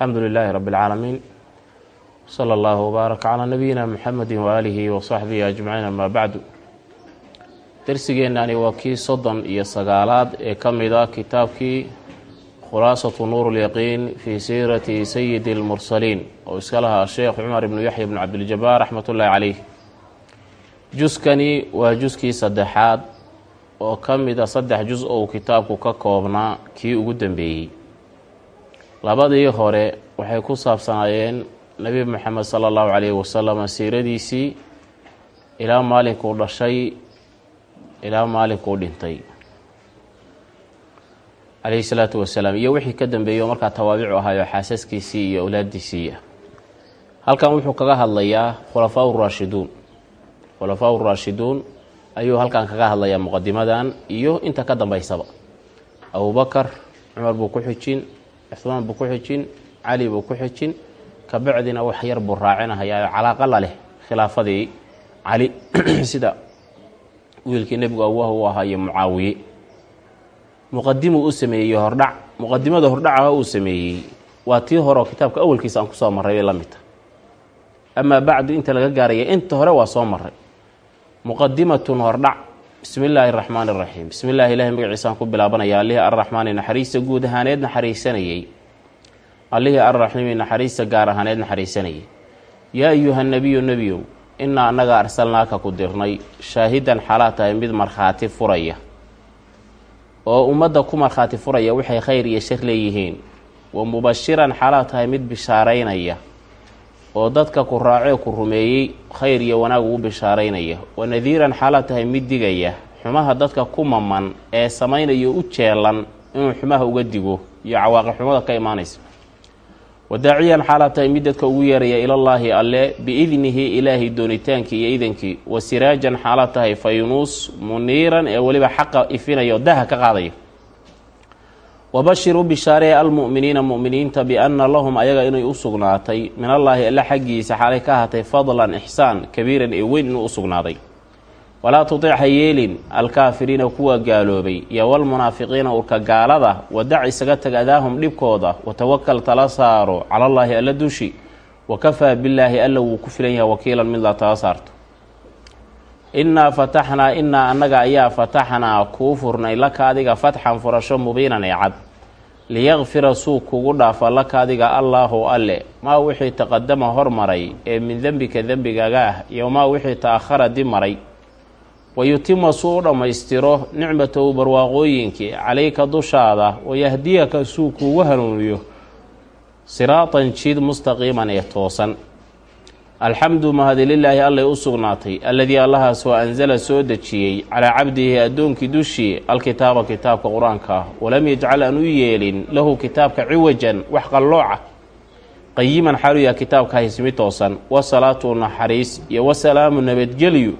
alxamdu lilaahi rabi اlcaalamiin sala allahu wbaarak calaa nabiyina muxamedi waaalihi wa saxbihi ajmaciin amaa bacdu. Dersigeennani waa kii soddon iyo sagaalaad ee ka mid a kitaabkii khulaasatu nuur lyaqiin fii siirati sayidi اlmursaliin oo iska lahaa sheekh cumar ibnu yaxya bnu cabdiljabaar raxmat ullaahi caleyh juskani waa juskii saddexaad oo ka mid a saddex jus ou kitaabku ka koobnaa kii ugu dambeeyey labadii hore waxay ku saabsanaayeen nebi moxamed sala allahu calayhi wasalam siiradiisii ilaa maalinkuu dhashay ilaa maalinkuu dhintay. Calayhi salaatu wasalaam iyo wixii ka dambeeyey markaa tawaabicu ahaayo xaasaskiisii iyo awlaadiisii ah halkan wuxuu kaga hadlayaa khulafaa uraashiduun khulafaa uraashiduun ayuu halkan kaga hadlayaa muqadimadan iyo inta ka dambeysaba abubakar cumar buu ku xijin cuhmaan buu ku xijin cali buu ku xijin. Kabacdina wax yar buu raacinahayaa calaaqa la leh khilaafadii cali sida wiilkii nebigu awah u ahaa iyo mucaawiye. Muqadimuu u sameeyey hordhac. Muqadimada hordhacaha uu sameeyey. Waa tii hore oo kitaabka awalkiisa aan ku soo marray bay la mid tahay amaa bacdu inta laga gaaraya inta hore waa soo maray muqadimatun hordhac bismi illaahi araxmaani iraxiim bismi illahi ilahi magaciisaan ku bilaabanaya. Allihii arraxmaani naxariista guud ahaaneed naxariisanayey allihii arraxiimi naxariista gaar ahaaneed naxariisanayay. Yaa ayuha nebiyu nebiyow innaa annaga arsalnaaka ku dirnay. Shaahidan xalaa tahay mid markhaati furaya. Oo ummadda ku markhaati furaya waxay khayr iyo shar leeyihiin. Wa mubashiran xalaa tahay mid bishaaraynaya oo dadka ku raacee ku rumeeyey khayr iyo wanaag ugu bishaaraynaya. Wa nadiiran xaalaa tahay mid digaya. Xumaha dadka ku maman ee samaynayo u jeelan inuu xumaha uga digo iyo cawaaqi xumada ka imaanaysa. Wadaaciyan xaalaa tahay mid dadka ugu yeeraya ilallaahi alle biidnihi ilaahay doonitaankii iyo idankii wa siraajan xaalaa tahay faynuus muniiran ee weliba xaqa ifinaya oo daha ka qaadaya wabashir u bishaaree almu'miniina mu'miniinta bianna lahum ayaga inay u sugnaatay min allaahi alle xaggiisa xaalay ka ahaatay fadlan ixsaan kabiiran ee weyn inuu u sugnaaday. Walaa tutic ha yeelin alkaafiriina kuwa gaaloobay iyo walmunaafiqiina urka gaalada wadac isaga tag adaahum dhibkooda watawakal tala saaro calallaahi alla dushi wakafaa billaahi alla wuu ku filan yahay wakiilan mid la tala saarto innaa fataxnaa innaa annaga ayaa fataxnaa kuu furnay laka adiga fatxan furasho mubiinan ee cad. Liyakfira suu kugu dhaafa laka adiga allaahu alle. Maa wixii taqadama hormaray ee min dembika dembigaga ah iyo maa wixii ta-akhara dib maray. Wayutima suu u dhammaystiro nicmatow barwaaqooyinkii calayka dushaada wayahdiyaka suu kuugu hanuuniyo. Siraatan jid mustaqiiman ee toosan alxamdu mahadi lilaahi allay u sugnaatay alladii allahaasoo ansala soo dejiyey calaa cabdihi addoonkii dushii alkitaaba kitaabka qur'aanka ah. Walam yajcal aan u yeelin lahu kitaabka ciwajan wax qallooca qayiman xaluya kitaabka haysmi toosan. Wasalaatu naxariis iyo wasalaamu nabadgelyu.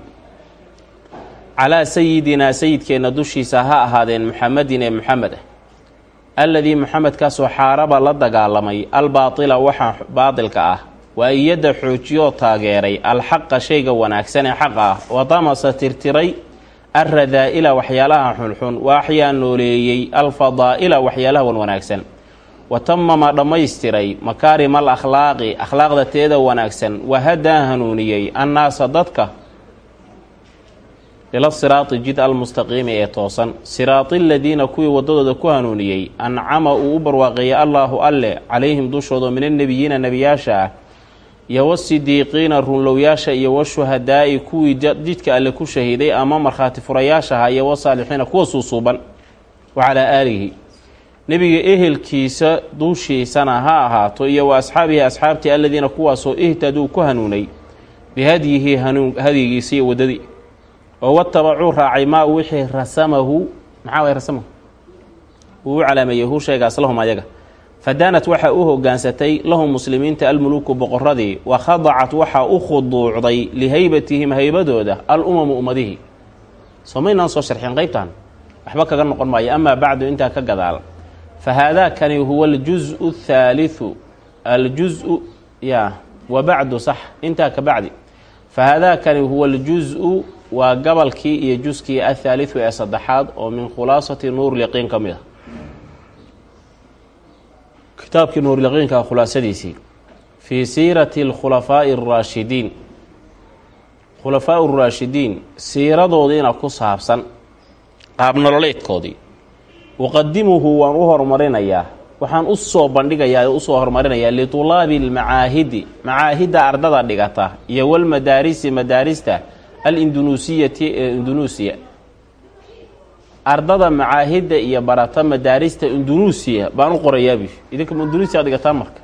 Calaa sayidinaa sayidkeenna dushiisa ha ahaadeen muxamedin ee muxamed ah. Alladii muxamedkaasoo xaaraba la dagaalamay albaatila waxa baatilka ah waa iyadda xoojiyoo taageeray alxaqa shayga wanaagsan ee xaqa. Ah wadamasa tirtiray alradaa-ila waxyaalaha xunxun waaxyaa nooleeyey alfadaa-ila waxyaalaha wan wanaagsan. Wa tamama dhammaystiray makaarima al akhlaaqi akhlaaqda teeda wanaagsan. Wahadaa hanuuniyey annaasa dadka ila siraati jid almustaqiimi ee toosan. Siraati aladiina kuwii waddadooda ku hanuuniyey ancama uu u barwaaqeeyey allaahu alle calayhim dushooda min annebiyiina nebiyaasha ah iyo wasidiiqiina runlowyaasha iyo washuhadaa'i kuwii jidka alle ku shahiiday ama markhaati furayaashaha iyo wasaalixiina kuwa suusuuban wa calaa aalihi. Nebiga ehelkiisa duushiisana ha ahaato iyo wa asxaabihi asxaabtii aladiina kuwaasoo ihtaduu ku hanuunay bihadyihi hadyigiisa iyo waddadii. Oo watabacuu raacay maa wixii rasamahu maxaa rasamahu? Uu u calaameeyey hu sheegaas lahum ayaga fadaanat waxaa u hogaansatay lahum muslimiinta almuluuku boqoradii wa khadacat waxaa u khuduucday lihaybatihim haybadooda al umamu ummadihii soomaynaan soo sharxin qeybtan waxba kaga noqon maayo. Amaa bacdu intaa ka gadaal. Fa haadaakani huwa aljuzu athaalithu aljuzu ya wa bacdu sax intaa ka bacdi. Fa haadaakani huwa aljuzu waa gabalkii iyo juskii athaalithu ee saddexaad oo min khulaasati nuur liqiin ka mid a kitaabkii nuurilaqiinka khulaasadiisii fii siirati alkhulafaa'i araashidiin khulafaa uraashidiin siiradoodiina ku saabsan qaabnololeedkoodii uqadimuhu waan u horumarinayaa waxaan u soo bandhigayaa oo u soo horumarinayaa litulaabi almacaahidi macaahidda ardada dhigata iyo walmadaarisi madaarista alindunuusiyati ee indunuusiya ardada macaahidda iyo barata madaarista indunuusiya baan u qorayaabi idinka indunuusiya ad dhigataan marka?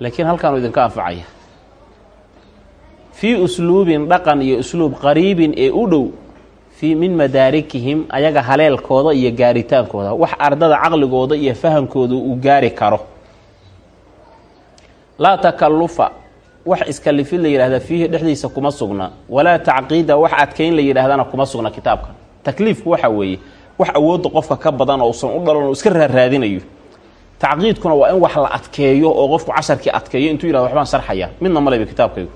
Laakiin halkaanu idinka anfacaya fii usluubin dhaqan iyo usluub qariibin ee u dhow fii min madaarikihim ayaga haleelkooda iyo gaaritaankooda. Wax ardada caqligooda iyo fahamkooda uu gaari karo. Laa takallufa wax iskalifid la yidhahda fiihi dhexdiisa kuma sugna. Walaa tacqiida wax adkayn la yidhahdana kuma sugna kitaabka takliifku waxa weeye wax awoodda qofka ka badan oo usan u dhalan oo iska raaraadinayo. Tacqiidkuna waa in wax la adkeeyo oo qofku casharkii adkeeyo intuu yihahdo waxbaan sarxaya midna maleba kitaabkaygu.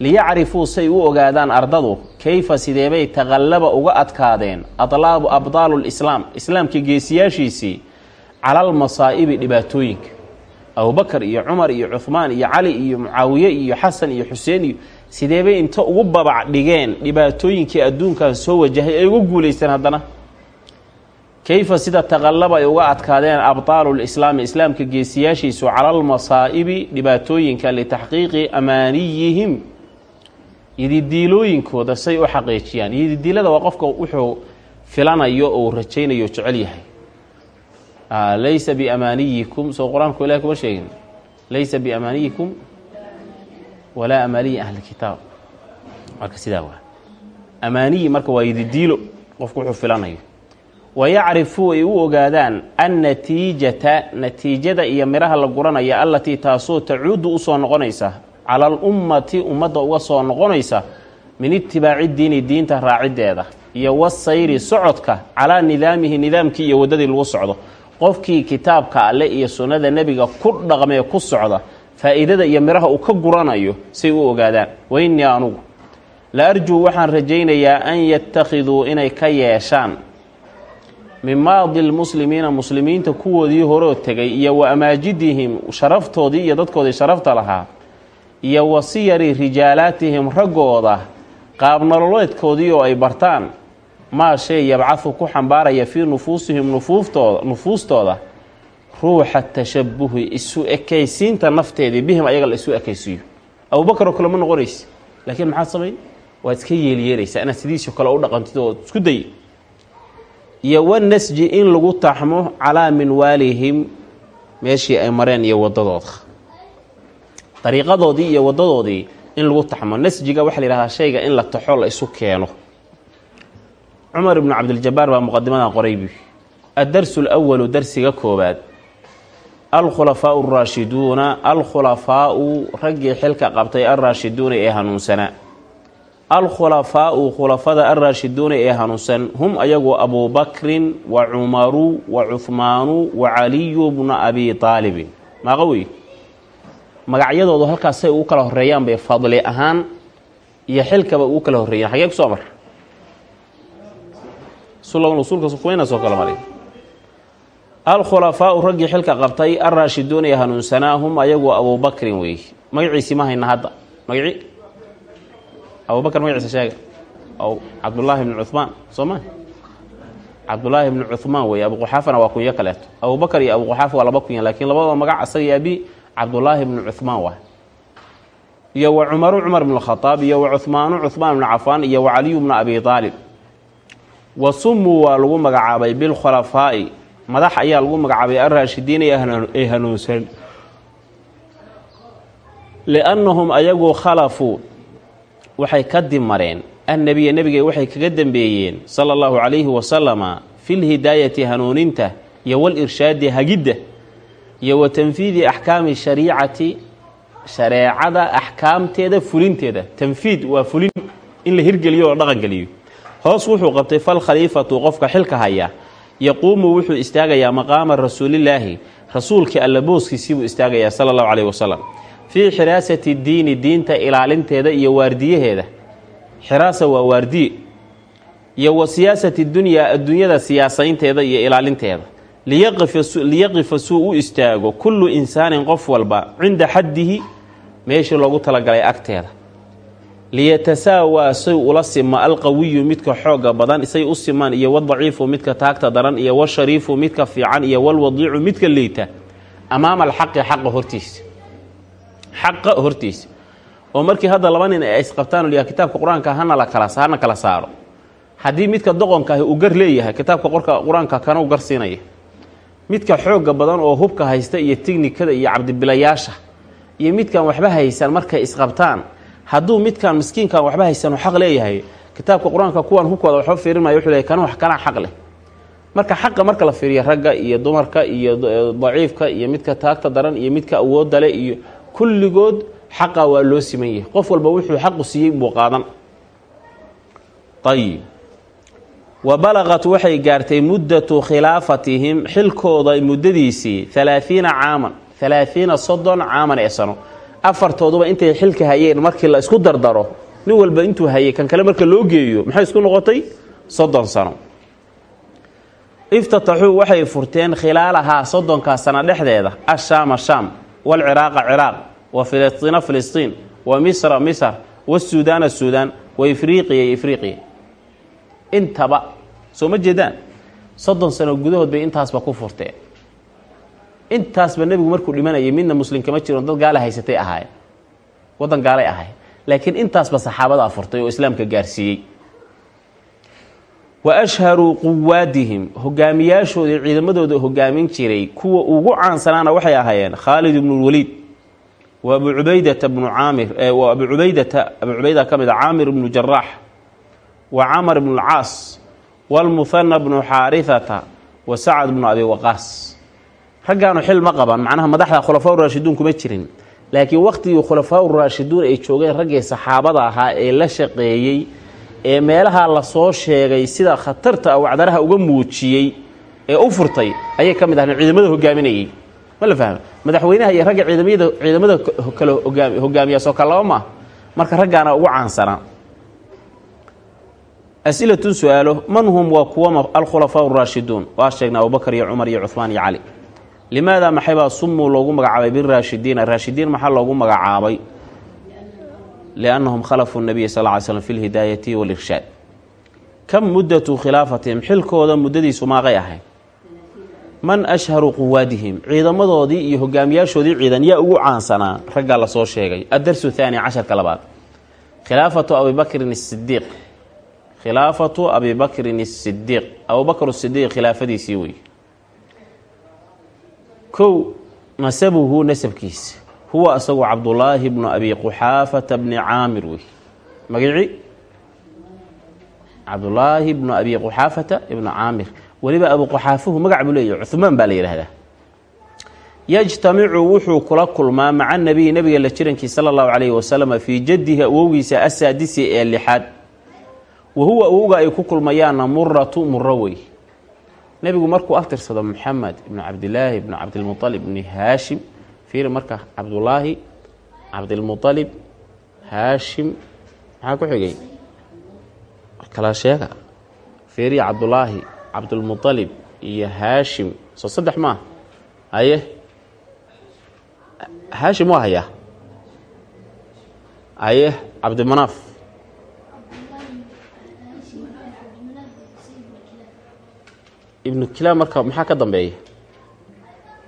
Liyacrifuu say u ogaadaan ardadu kayfa sideebay taqallaba uga adkaadeen adlaabu abdaalu lislaam islaamka geesiyaashiisii calal masaa'ibi dhibaatooyinka. Abubakar iyo cumar iyo cuhmaan iyo cali iyo mucaawiye iyo xasan iyo xuseen iyo sideebay inta ugu babac dhigeen? Dhibaatooyinkii adduunkan soo wajahay ay uga guulaysteen haddana. Kayfa sida taqallaba ay uga adkaadeen abdaalu lislaami islaamka geesiyaashiisu calal masaa'ibi dhibaatooyinka litaxqiiqi amaaniyihim. Yididiilooyinkooda say u xaqiijiyaan. Yididiilada waa qofka wuxuu filanayo oo rajaynayo jecel yahay. Laysa biamaaniyikum soo qur'aanku ilahi kuma sheegin. Laysa biamaaniyikum walaa amaaniyi ahli kitaab. Marka sidaa waa amaaniyi marka waa yididiilo qofku wuxuu filanayo. Wayacrifuu ay u ogaadaan annatiijata natiijada iyo midhaha la guranaya allatii taasoo tacuudu u soo noqonaysa cala alummati ummadda uga soo noqonaysa min itibaaci diini diinta raaciddeeda iyo wasayri socodka calaa nidaamihi nidaamkii iyo waddadii lagu socdo. Qofkii kitaabka alle iyo sunnada nebiga ku dhaqmee ku socda faa'iidada iyo midhaha uu ka guranayo say u ogaadaan. Weynnii anugu la arjuu waxaan rajaynayaa an yattakhiduu inay ka yeeshaan. Min maadi lmuslimiina muslimiinta kuwoodii horoo tegay iyo wa amaajidihim sharaftoodii iyo dadkoodii sharafta lahaa iyo wa siyari rijaalaatihim raggooda qaabnololeedkoodii oo ay bartaan. Maa shay yabcahu ku xambaaraya fii nufuusihim nufuuftooda nufuustooda ruuxa tashabuhi isu ekaysiinta nafteedii bihim ayaga la isu ekaysiiyo. Abubakar oo kale ma noqonaysa laakiin maxaad samayn? Waad iska yeelyeelaysaa inaad sidiisoo kale u dhaqantid oo isku day iyo wanasji in lagu taxmo calaa minwaalihim meeshii ay mareen iyo wadadooda. Dariiqadoodii iyo wadadoodii in lagu taxmo. Nasjiga waxaa la yihahdaa shayga in la taxo la isu keeno. Cumar ibnu cabdiljabaar baa muqadimadan qoraybi. Addarsu lwalu darsiga koowaad alkhulafaau araashiduuna alkhulafaau raggii xilka qabtay alraashiduuna ee hanuunsanaa alkhulafaau khulafada alraashiduuna ee hanuunsan hum ayagu abuubakrin wa cumaru wa cuhmaanu wa caliyu bna abi aalibin maaqa wey? Magacyadoodu halkaasay ugu kala horeeyaan bay fadli ahaan iyo xilkaba ugu kala horreeyaan. Xagee ku soo mar usulka soo kala maray alkhulafaau raggii xilka qabtay alraashiduuna ee hanuunsanaa hum ayagu abuubakrin wey. Magaciisii ma hayna hadda. Magaci abubakr magaciisa sheega cabdullaahi bni cuhmaan soo ma? Cabdullaahi bni cuhmaan wey abuquxaafana waa kunyo kaleeto. Abubakar iyo abuquxaafa waa laba kunya laakiin labadaba magac asaga abi cabdullaahi bni cuhmaan waa. Iyo wa cumaru cumar bn khadaab iyo wa cuhmaanu cuhmaan bni cafaan iyo wa caliyu bna abi aalib wa sumuu waa lagu magacaabay bilkhulafaa'i madax ayaa lagu magacaabay alraashidiin ee hanuunsan. Liannahum ayagu khalafuu waxay ka dimareen annebiya nebiga waxay kaga dembeeyeen sala allahu calayhi wasalama filhidaayati hanuuninta iyo walirshaadi hagidda iyo wa tanfiidi axkaami shariicati shareecada axkaamteeda fulinteeda. Tanfiid waa fulin in la hirgeliyo oo dhaqangeliyo hoos wuxuu qabtay fal khaliifatu qofka xilka haya yaquumu wuxuu istaagayaa maqaama rasuulillaahi rasuulkii alla booskiisii buu istaagayaa sala allahu calayhi wasalam. Fii xiraasati diini diinta ilaalinteeda iyo waardiyaheeda. Xiraasa waa waardiye iyo wa siyaasati dunyaa adduunyada siyaasaynteeda iyo ilaalinteeda. Liyaqifa suu u istaago kullu insaanin qof walba cinda xaddihi meeshii loogu talagalay agteeda liyatasaawaa say ula sima alqawiyu midka xooga badan say u simaan iyo wadaciifu midka taagta daran iyo washariifu midka fiican iyo walwadiicu midka liita amaama alxaqi xaqa hortiisa xaqa hortiisa oo markii hadda laba nin ay isqabtaan liyaa kitaabka qur'aanka hana la kala hana kala saaro. Haddii midka doqonka ahi uu gar leeyahay kitaabka qorka qur'aanka kana u gar siinaya. Midka xooga badan oo hubka haysta iyo tignikada iyo cabdibilayaasha iyo midkan waxba haysan markay isqabtaan hadduu midkan miskiinkan waxba haysan xaq leeyahay kitaabka qur'aanka kuwan hubkooda waxba fiirin maayo wuxuu leeyahy kana wax kanaa xaq leh. Marka xaqa marka la fiiriyo ragga iyo dumarka iyo daciifka iyo midka taagta daran iyo midka awoodda leh iyo kulligood xaqa waa loo siman yahay. Qof walba wuxuu xaqu siiyey buu qaadan. Ayib wa balaqat waxay gaartay muddatu khilaafatihim xilkooda muddadiisii halaahiina caaman halaahiina soddon caaman ee sano afartooduba intay xilka hayeen markii la isku dardaro nin walba intuu hayay kan kale marka loo geeyo maxay isku noqotay? Soddon sano. Iftataxuu waxay furteen khilaalahaa soddonkaa sano dhexdeeda ashaama shaam walciraaqa ciraaq wa filistiina filistiin wa misra misr wasuudaana suudaan wa ifriiqiya ifriiqiya. Intaba soo ma jeedaan? Soddon sano gudahood bay intaasba ku furteen intaasba nebigu markuu dhimanayay midna muslim kama jiron dad gaala haysatay ahaayeen waddan gaalay ahayd laakiin intaasba saxaabadaa furtay oo islaamka gaarsiiyey. Wa ashharuu quwaadihim hogaamiyaashoodii ciidamadooda hogaamin jiray kuwa ugu caansanaana waxay ahaayeen khaalid ibnulwaliid wa abu cubaydata bnu caamir wa abu cubaydata abu cubayda ka mid a caamir ibnu jaraax wa camar ibnu lcaas walmuhana bnu xaarihata wa sacad bnu abi waqaas raggaanu xil ma qaban macnaha madaxda khulafaa uraashiduun kuma jirin. Laakiin waqtigii khulafaa uraashiduun ay joogeen raggii saxaabada ahaa ee la shaqeeyey ee meelaha la soo sheegay sida khatarta ah wacdaraha uga muujiyey ee u furtay ayay ka mid ahayn ciidamada hogaaminayay ma la fahma madaxweynaha iyo ragga ciidamada ciidamada kale hogaamiya soo kale laba maaha marka raggaana ugu caansanaa asilatun su'aalo man hum waa kuwa alkhulafaa uraashiduun waa sheegnay abubakar iyo cumar iyo cuhmaan iyo cali limaada maxaybaa sumuu loogu magacaabay biraashidiina raashidiin? Maxaa loogu magacaabay? Liannahum khalafuu nabiya sal ly slm fi lhidaayati walirshaad kam muddatu khilaafatihim? Xilkooda muddadiisu maaqay ahayd. Man ashharu quwaadihim? Ciidamadoodii iyo hogaamiyaashoodii ciidan yaa ugu caansanaa? Raggaa la soo sheegay. Addarsu thaani casharka labaad. Khilaafatu abibakrin sidiiq khilaafatu abibakrin sidiiq abubakr sidiiq khilaafadiisii wey kow nasabuhu nasabkiisa. Huwa isagu cabdulaahi bnu abi quxaafata bni caamir wey. Magici cabdulaahi bnu abi quxaafata ibnu caamir. Weliba abu quxaafuhu magac buu leeyahy cuhmaan baa la yidhaahdaa. Yajtamicu wuxuu kula kulmaa maca nabiyi nabiga la jirankii sala allahu calayhi wasalama fii jaddihi awowgiisa asaadisi ee lixaad. Wa huwa awowga ay ku kulmayaanna muratu muro wey nebigu markuu aftirsado moxamed ibnu cabdilaahi ibnu cabdilmualib ibni haashim fiiri marka cabdulaahi cabdilmualib haashim maxaa ku xigay? Kala sheega fiiriya cabdulaahi cabdulmualib iyo haashim soo saddex maaha haye. Haashim waa hayaa. Haye cabdimanaaf ibnu kilaab marka maxaa ka dambeeya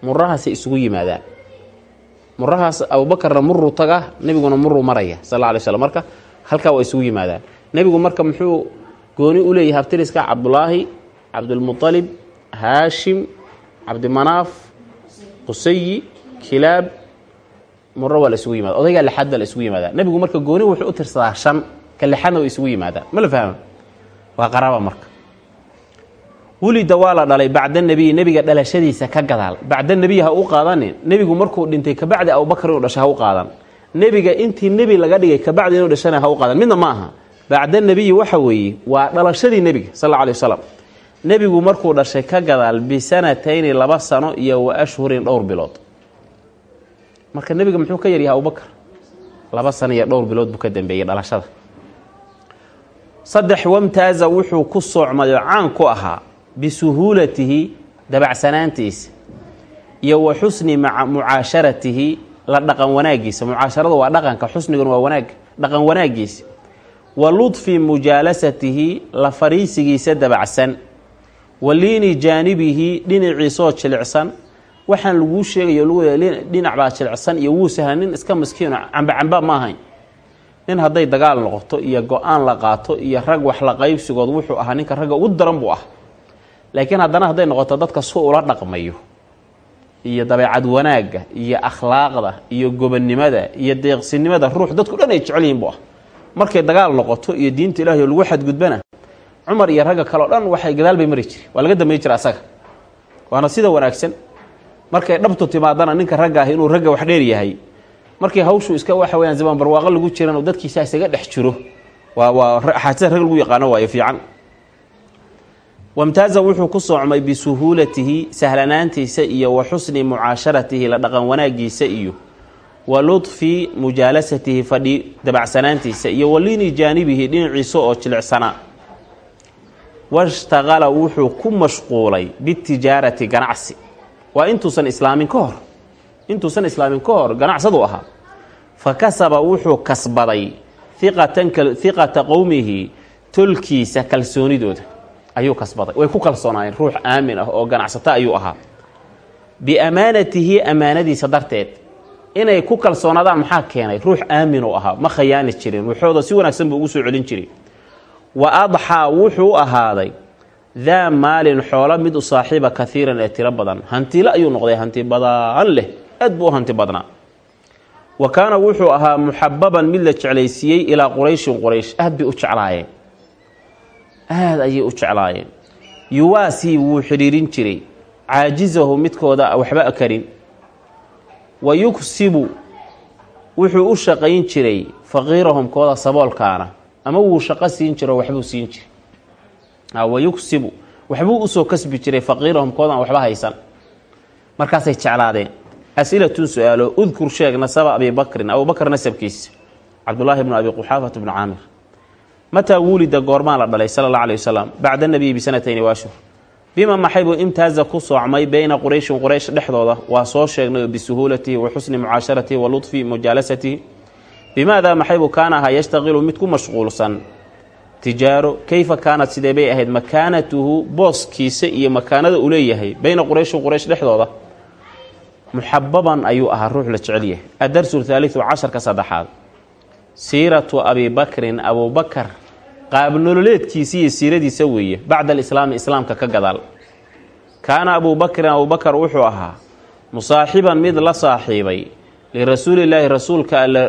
murahaasay isugu yimaadaan murahaas abubakarna muruu taga nebiguna muruu maraya sal alla alay marka halkaa waa isugu yimaadaan nebigu marka muxuu gooni u leeyahay habtiriska cabdulaahi cabdulmualib haashim cabdimanaaf qusayi kilaab muro waa isugu yimaada. Odaygaa lixaad baa isugu yimaadaa nebigu marka gooni wuxuu u tirsadaa shan ka lixaadna isugu yimaadaan ma la fahma waa qaraaba marka wulida waa la dhalay bacda nebiyi nebiga dhalashadiisa ka gadaal. Bacda nebiyi ha u qaadanin nebigu markuu dhintay kabacdi abubakar inuu dhashay ha u qaadan. Nebiga intii nebi laga dhigay kabacdi inuu dhashana ha u qaadan. Midna ma bacda nebiyi waxa weeye waa dhalashadii nebiga sal alay wasalam nebigu markuu dhashay ka gadaal bisanatayni laba sano iyo wa ashhurin dhowr bilood. Marka nebiga muxuu ka yaryahay abubakar laba sano iyo dhowr bilood buu ka dambeeyey dhalashada. Saddex wamtaaza wuxuu ku soocmay oo caan ku ahaa bisuhuulatihi dabacsanaantiisa iyo wa xusni maca mucaasharatihi la dhaqan wanaagiisa mucaasharada waa dhaqanka xusniguna waa wanaag dhaqan wanaagiisa wa ludfi mujaalasatihi la fariisigiisa dabacsan wa liini jaanibihi dhinaciisoo jilicsan waxaan laguu sheegayo lagu dhinac baa jilicsan iyo wuu sahlan nin iska maskiino camba camba ma ahayn nin hadday dagaal noqoto iyo go'aan la qaato iyo rag wax la qaybsigood wuxuu ahaa ninka ragga ugu daran buu ah laakiin haddana hadday noqoto dadka su ula dhaqmayo iyo dabeecad wanaagga iyo akhlaaqda iyo gobonnimada iyo deeqsinimada ruux dadku dhan ay jecel yihiin buu ah. Markay dagaal noqoto iyo diinta ilahi oo lagu xadgudbana cumar iyo ragga kaleo dhan waxay gadaal bay mari jire waa laga dambeey jira asaga. Waana sida wanaagsan. Markay dhabtu timaadana ninka ragga ah inuu ragga wax dheer yahay. Markii hawshu iska waxa weyaan zamaan barwaaqo lagu jiran oo dadkiisa isaga dhex jiro. Waa waa xaajada rag lagu yaqaano waayo fiican wamtaaza wuxuu ku soocmay bisuhuulatihi sahlanaantiisa iyo wa xusni mucaasharatihi la dhaqan wanaagiisa iyo wa ludfi mujaalasatihi fadhi dabacsanaantiisa iyo wa liini jaanibihi dhinaciisa oo jilicsanaa. Washtaqala wuxuu ku mashquulay bitijaarati ganacsi. Waa intuusan islaamin ka hor intuusan islaamin ka hor ganacsadu ahaa. Fa kasaba wuxuu kasbaday hiqata qowmihi tolkiisa kalsoonidooda ayuu kasbaday. Way ku kalsoonaayeen. Ruux aamin ah oo ganacsato ayuu ahaa. Biamaanatihi amaanadiisa darteed inay ku kalsoonaadaan maxaa keenay? Ruux aamin u ahaa. Ma khayaani jirin. Wuxooda si wanaagsan buu ugu soo celin jiray. Wa adxaa wuxuu ahaaday daa maalin xoolo mid u saaxiiba kaiiran ee tiro badan. Hantile ayuu noqday hanti badaan leh. Aad buu u hanti badnaa. Wa kaana wuxuu ahaa muxababan mid la jeclaysiiyey ilaa qurayshin quraysh. Aad bay u jeclaayeen aad ayay u jeclaayeen. Yuwaasii wuu xidhiirin jiray. Caajizahu midkooda waxba karin. Wa yugsibu wuxuu u shaqayn jiray faqiirahum kooda saboolkaana. Ama wuu shaqo siin jiro waxbuu siin jiray wa yugsibu waxbuu u soo kasbi jiray faqiirahum koodan waxba haysan. Markaasay jeclaadeen. Asilatun su'aalo udkur sheeg nasaba abi bakrin abubakr nasabkiisa. Cabdulaahi bnu abi quxaafat bnu caamir mataa wulida goormaa la dhalay sala alla alay wasalam bacda nabiyi bisanatayni waashur bima maxaybuu imtaaza ku soocmay beyna qurayshin quraysh dhexdooda? Waa soo sheegnay bisuhuulatihi wa xusni mucaasharatihi wa ludfi mujaalasatihi bimaadaa maxaybuu kaana ahaa yashtaqilu mid ku mashquulsan? Tijaaro kayfa kaanad sidee bay ahayd? Makaanatuhu booskiisa iyo makaanada uu leeyahay beyna qurayshin quraysh dhexdooda. Muxababan ayuu ahaa ruux la jecel yahay. Adarsu thaaliu casharka saddexaad siiratu abi bakrin abubakar qaabnololeedkiisa iyo siiradiisa weeye bacda alislaami islaamka ka gadaal. Kaana abubakrin abubakar wuxuu ahaa musaaxiban mid la saaxiibay lirasuulilaahi rasuulka alle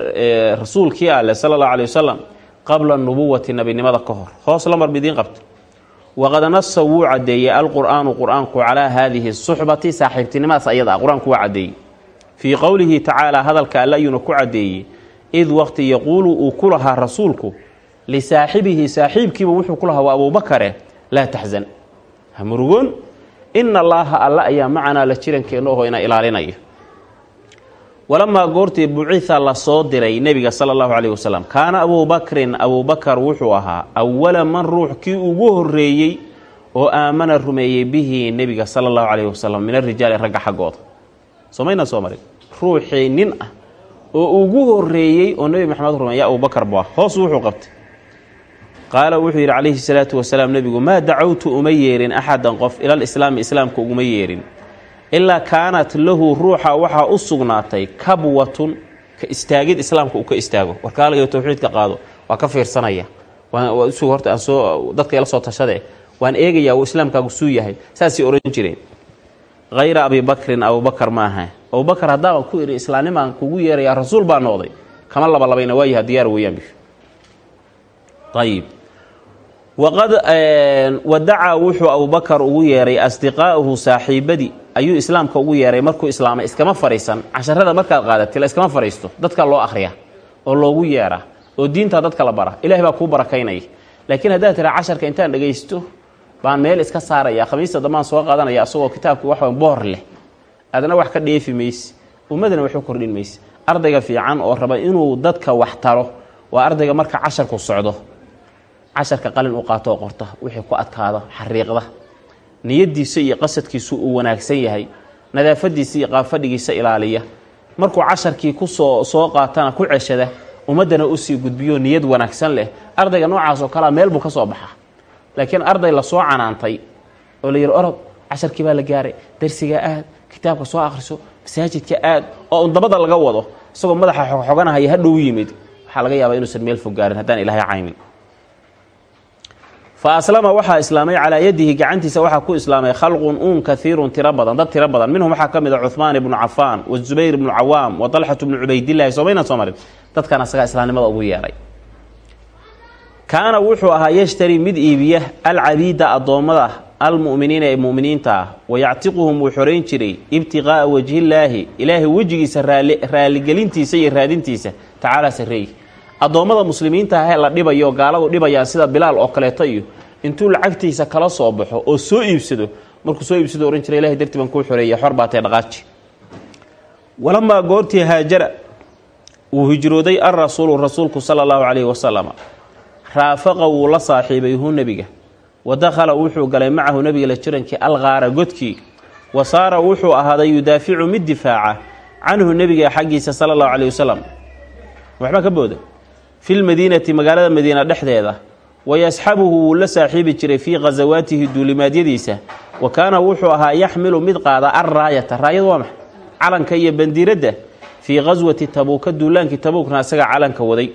rasuulkii alleh sala allahu aley wasalam qabla nubuwati nebinimada ka hor. Hoos lamar midiin qabto. Waqad nasa wuu caddeeyey alqur'aanu qur'aanku calaa haadihi suxbati saaxiibtinimadaas ayada ah qur'aanku waa caddeeyey. Fii qowlihi tacaala hadalka alle ayuuna ku caddeeyey id waqti yaquulu uu ku lahaa rasuulku lisaaxibihi saaxiibkiiba wuxuu ku lahaa waa abuubakare laa taxsan ha murugoon? Ina allaaha alle ayaa macanaa la jirankeenna oho ina ilaalinayo. Walamaa goortii bucitha la soo diray nebiga sala allahu caleyhi wasalam kaana abuubakrin abuubakar wuxuu ahaa awala man ruux kii ugu horreeyey oo aamana rumeeyey bihi nebiga sala allahu caleyhi wasalam min arijaali ragga xaggooda. Somayna soo marin. Ruuxii nin ah oo ugu horreeyey oo nebi maxamed rumeeya abubakar buu ah. Hoos wuxuu qabtay. Qaala wuxuu yidhi calayhi salaatu wasalaam nebigu maa dacawtu uma yeerin axadan qof ilal islaami islaamka uguma yeerin. Ilaa kaanat lahu ruuxa waxaa u sugnaatay kabwatun ka istaagid islaamka uu ka istaago. Warkaalayo towxiidka qaado waa ka fiirsanaya. Wasu horta aan soo dadka ila soo tashade waan eegayaa uu islaamkaagu suu yahay saasay ohan jireen. Hayra abibakrin abubakar maaha abubakar haddaaban ku idhi islaamnimaan kugu yeerayaa rasuul baa noqday. Kama labalabayna waayaha diyaar weeyaan bish ayib waqad wadacaa wuxuu abubakar ugu yeeray asdiqaa'uhu saaxiibadii. Ayuu islaamka ugu yeeray markuu islaamay iskama fariisan. Casharada markaad qaadatay iskama fariisto. Dadka loo akhriya oo loogu yeera oo diinta dadka la bara. Ilahay baa kuu barakaynaya laakiin haddaad tiraa casharka intaan dhagaysto baan meel iska saaraya khamiista dambaan soo qaadanaya asagoo kitaabkii waxwa boor leh adna wax ka dheefi mayse ummadana waxu kordhin mayse ardayga fiican oo raba inuu dadka wax taro waa ardayga marka casharku socdo casharka qalin u qaatoo qorta wixii ku adkaada xariiqda. Niyadiisa iyo qasadkiisu uu wanaagsan yahay nadaafadiisa iyo qaafadhigiisa ilaaliya. Markuu casharkii ku soo soo qaatana ku ceshada ummaddana u sii gudbiyo niyad wanaagsan leh. Ardayga noocaas oo kalea meel buu ka soo baxaa laakiin arday la soo canaantay oo la yidhi orod casharkii baa la gaaray darsigaa aad kitaabka soo akhriso masaajidka aad oo un dabada laga wado isagoo madaxa xogxoganahaya hadhow yimid waxaa laga yaabaa inuusan meel fog gaarin haddaan ilaahay caymin. Fa aslama waxaa islaamay calaa yadihi gacantiisa waxaa ku islaamay khalqun uun kaiirun tiro dad tiro minhum waxaa ka mid a cuhmaan ibnu cafaan wazubayr ibnu cawaam wa dalxatu bnu cubaydillahi soomaynan soo dadkan asagaa islaamnimada ugu yeeray. Kaana wuxuu ahaa yashtari mid iibiya alcabiida addoommada almu'miniina ee mu'miniinta ah wayactiquhum wuu xorayn jiray ibtiqaa'a wajhillaahi ilaahay wejigiisa raaligelintiisa iyo raadintiisa tacaala sarreey addoommada muslimiinta ahee la dhibayo gaaladu dhibayaan sida bilaal oo kaleeto iyo intuu lacagtiisa kala soo baxo oo soo iibsado markuu soo iibsado ohan jira ilahay dartii baan kuu xoreeya xor baatee dhaqaaji. Walamaa goortii haajara wuu hijrooday alrasuulu rasuulku sala allahu calayhi wasalama raafaqa wuu la saaxiibay hu nebiga wa dakhala wuxuu galay macahu nebiga la jirankii alqaara godkii. Wa saara wuxuu ahaaday yudaaficu mid difaaca canhu nebiga xaggiisa sala allahu calayhi wasalam waxbaa ka booda. Filmadiinati magaalada madiina dhexdeeda. Wayasxabuhu wuu la saaxiibi jiray fii khasawaatihi duulimaadyadiisa. Wa kaana wuxuu ahaa yaxmilu mid qaada alraayata raayad waa maxa calanka iyo bandiiradda fii khaswati tabuuka duulaankii tabuukna asaga calanka waday.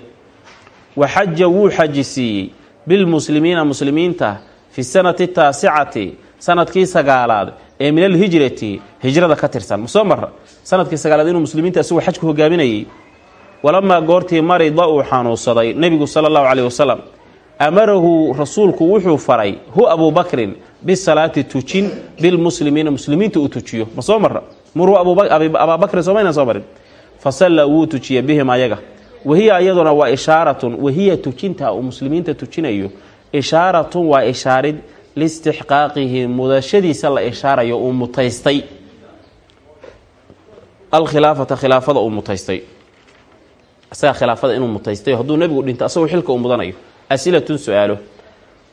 Wa xaja wuu xaji siiyey bilmuslimiina muslimiinta fi sanati taasicati sannadkii sagaalaad ee min alhijrati hijrada ka tirsan. Ma soo mara sannadkii sagaalaad inuu muslimiinta isagoo xajku hogaaminayay walamaa goortii marida uu xanuunsaday nebigu sala allahu caleyhi wasalam amarahu rasuulku wuxuu faray hu abuubakrin bisalaati tujin bilmuslimiina muslimiinta uu tujiyo. Ma soo mara muruu abaabakrin soomayna soo marin. Fa sallaa wuu tujiya bihim ayaga. Wahiya iyaduna waa ishaaratun wahiya tujinta uu muslimiinta tujinayo ishaaratun waa ishaarid liistixqaaqihi mudashadiisa la ishaarayo uu mutaystay. Alkhilaafata khilaafada uu mutaystay. Isagaa khilaafada inuu mutaystay hadduu nebigu dhinto asagoo xilka uu mudanayo asilatun su'aalo.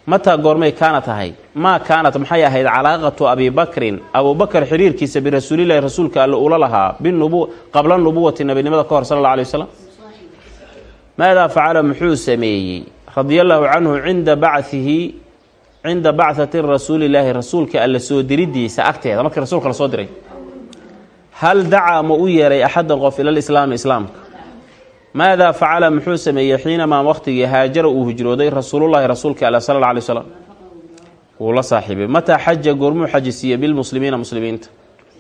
Mataa goormay kaana tahay? Maa kaanat maxay ahayd calaaqatu abibakrin abuubakar xiriirkiisa birasuulilahi rasuulka alle ula lahaa qabla nubuwati nabinimada ka hor sal alla alay wasalam maadaa facala muxuu sameeyey radiallaahu canhu cinda bachihi cinda bachati rasuulilaahi rasuulka alle soo diridiisa agteeda. Markii rasuulka la soo diray hal dacaa ma u yeeray axadan qof ila lislaami islaamka? Maadaa facala muxuu sameeyey xiinamaa waqtigii haajara uu hijrooday rasuulullaahi rasuulka alla alay wasalam wuu la saaxiibay. Mataa xaja goormuu xajisiiyey bilmuslimiina muslimiinta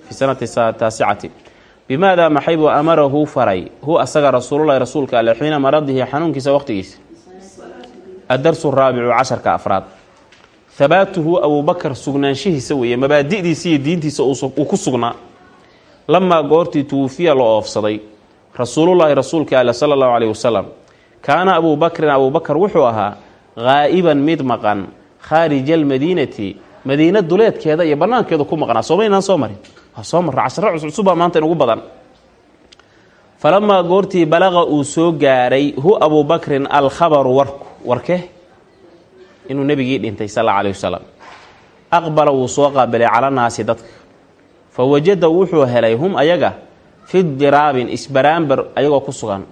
fii sanati taasicati. Bimaadaa maxay buu amarahu faray? Hu asaga rasuululahi rasuulka alle xiina maradihi xanuunkiisa waqtigiisa adarsu raabicu casharka afraad habaatuhu abuubakar sugnaanshihiisa weeye mabaadi'diisa iyo diintiisa uu ku sugnaa lamaa goortii tuwufiya la oofsaday rasuulullaahi rasuulka alle sala allahu caleyhi wasalam kaana abuubakrin abuubakar wuxuu ahaa haa'iban mid maqan khaarija almadiinati madiina duleedkeeda iyo bannaankeeda ku maqnaa soomaynaan soo marin waa soo marra casharo cuscusubbaa maanta inugu badan falamaa goortii balaqa uu soo gaaray hu abuubakrin alkhabaru warku warke? Inuu nebigii dhintay sal alla caleyhi wasalam aqbala wuu soo qaabilay calanaasi dadka. Fa wajada wuxuu helay hum ayaga fi diraabin isbaraambar ayagoo ku sugan.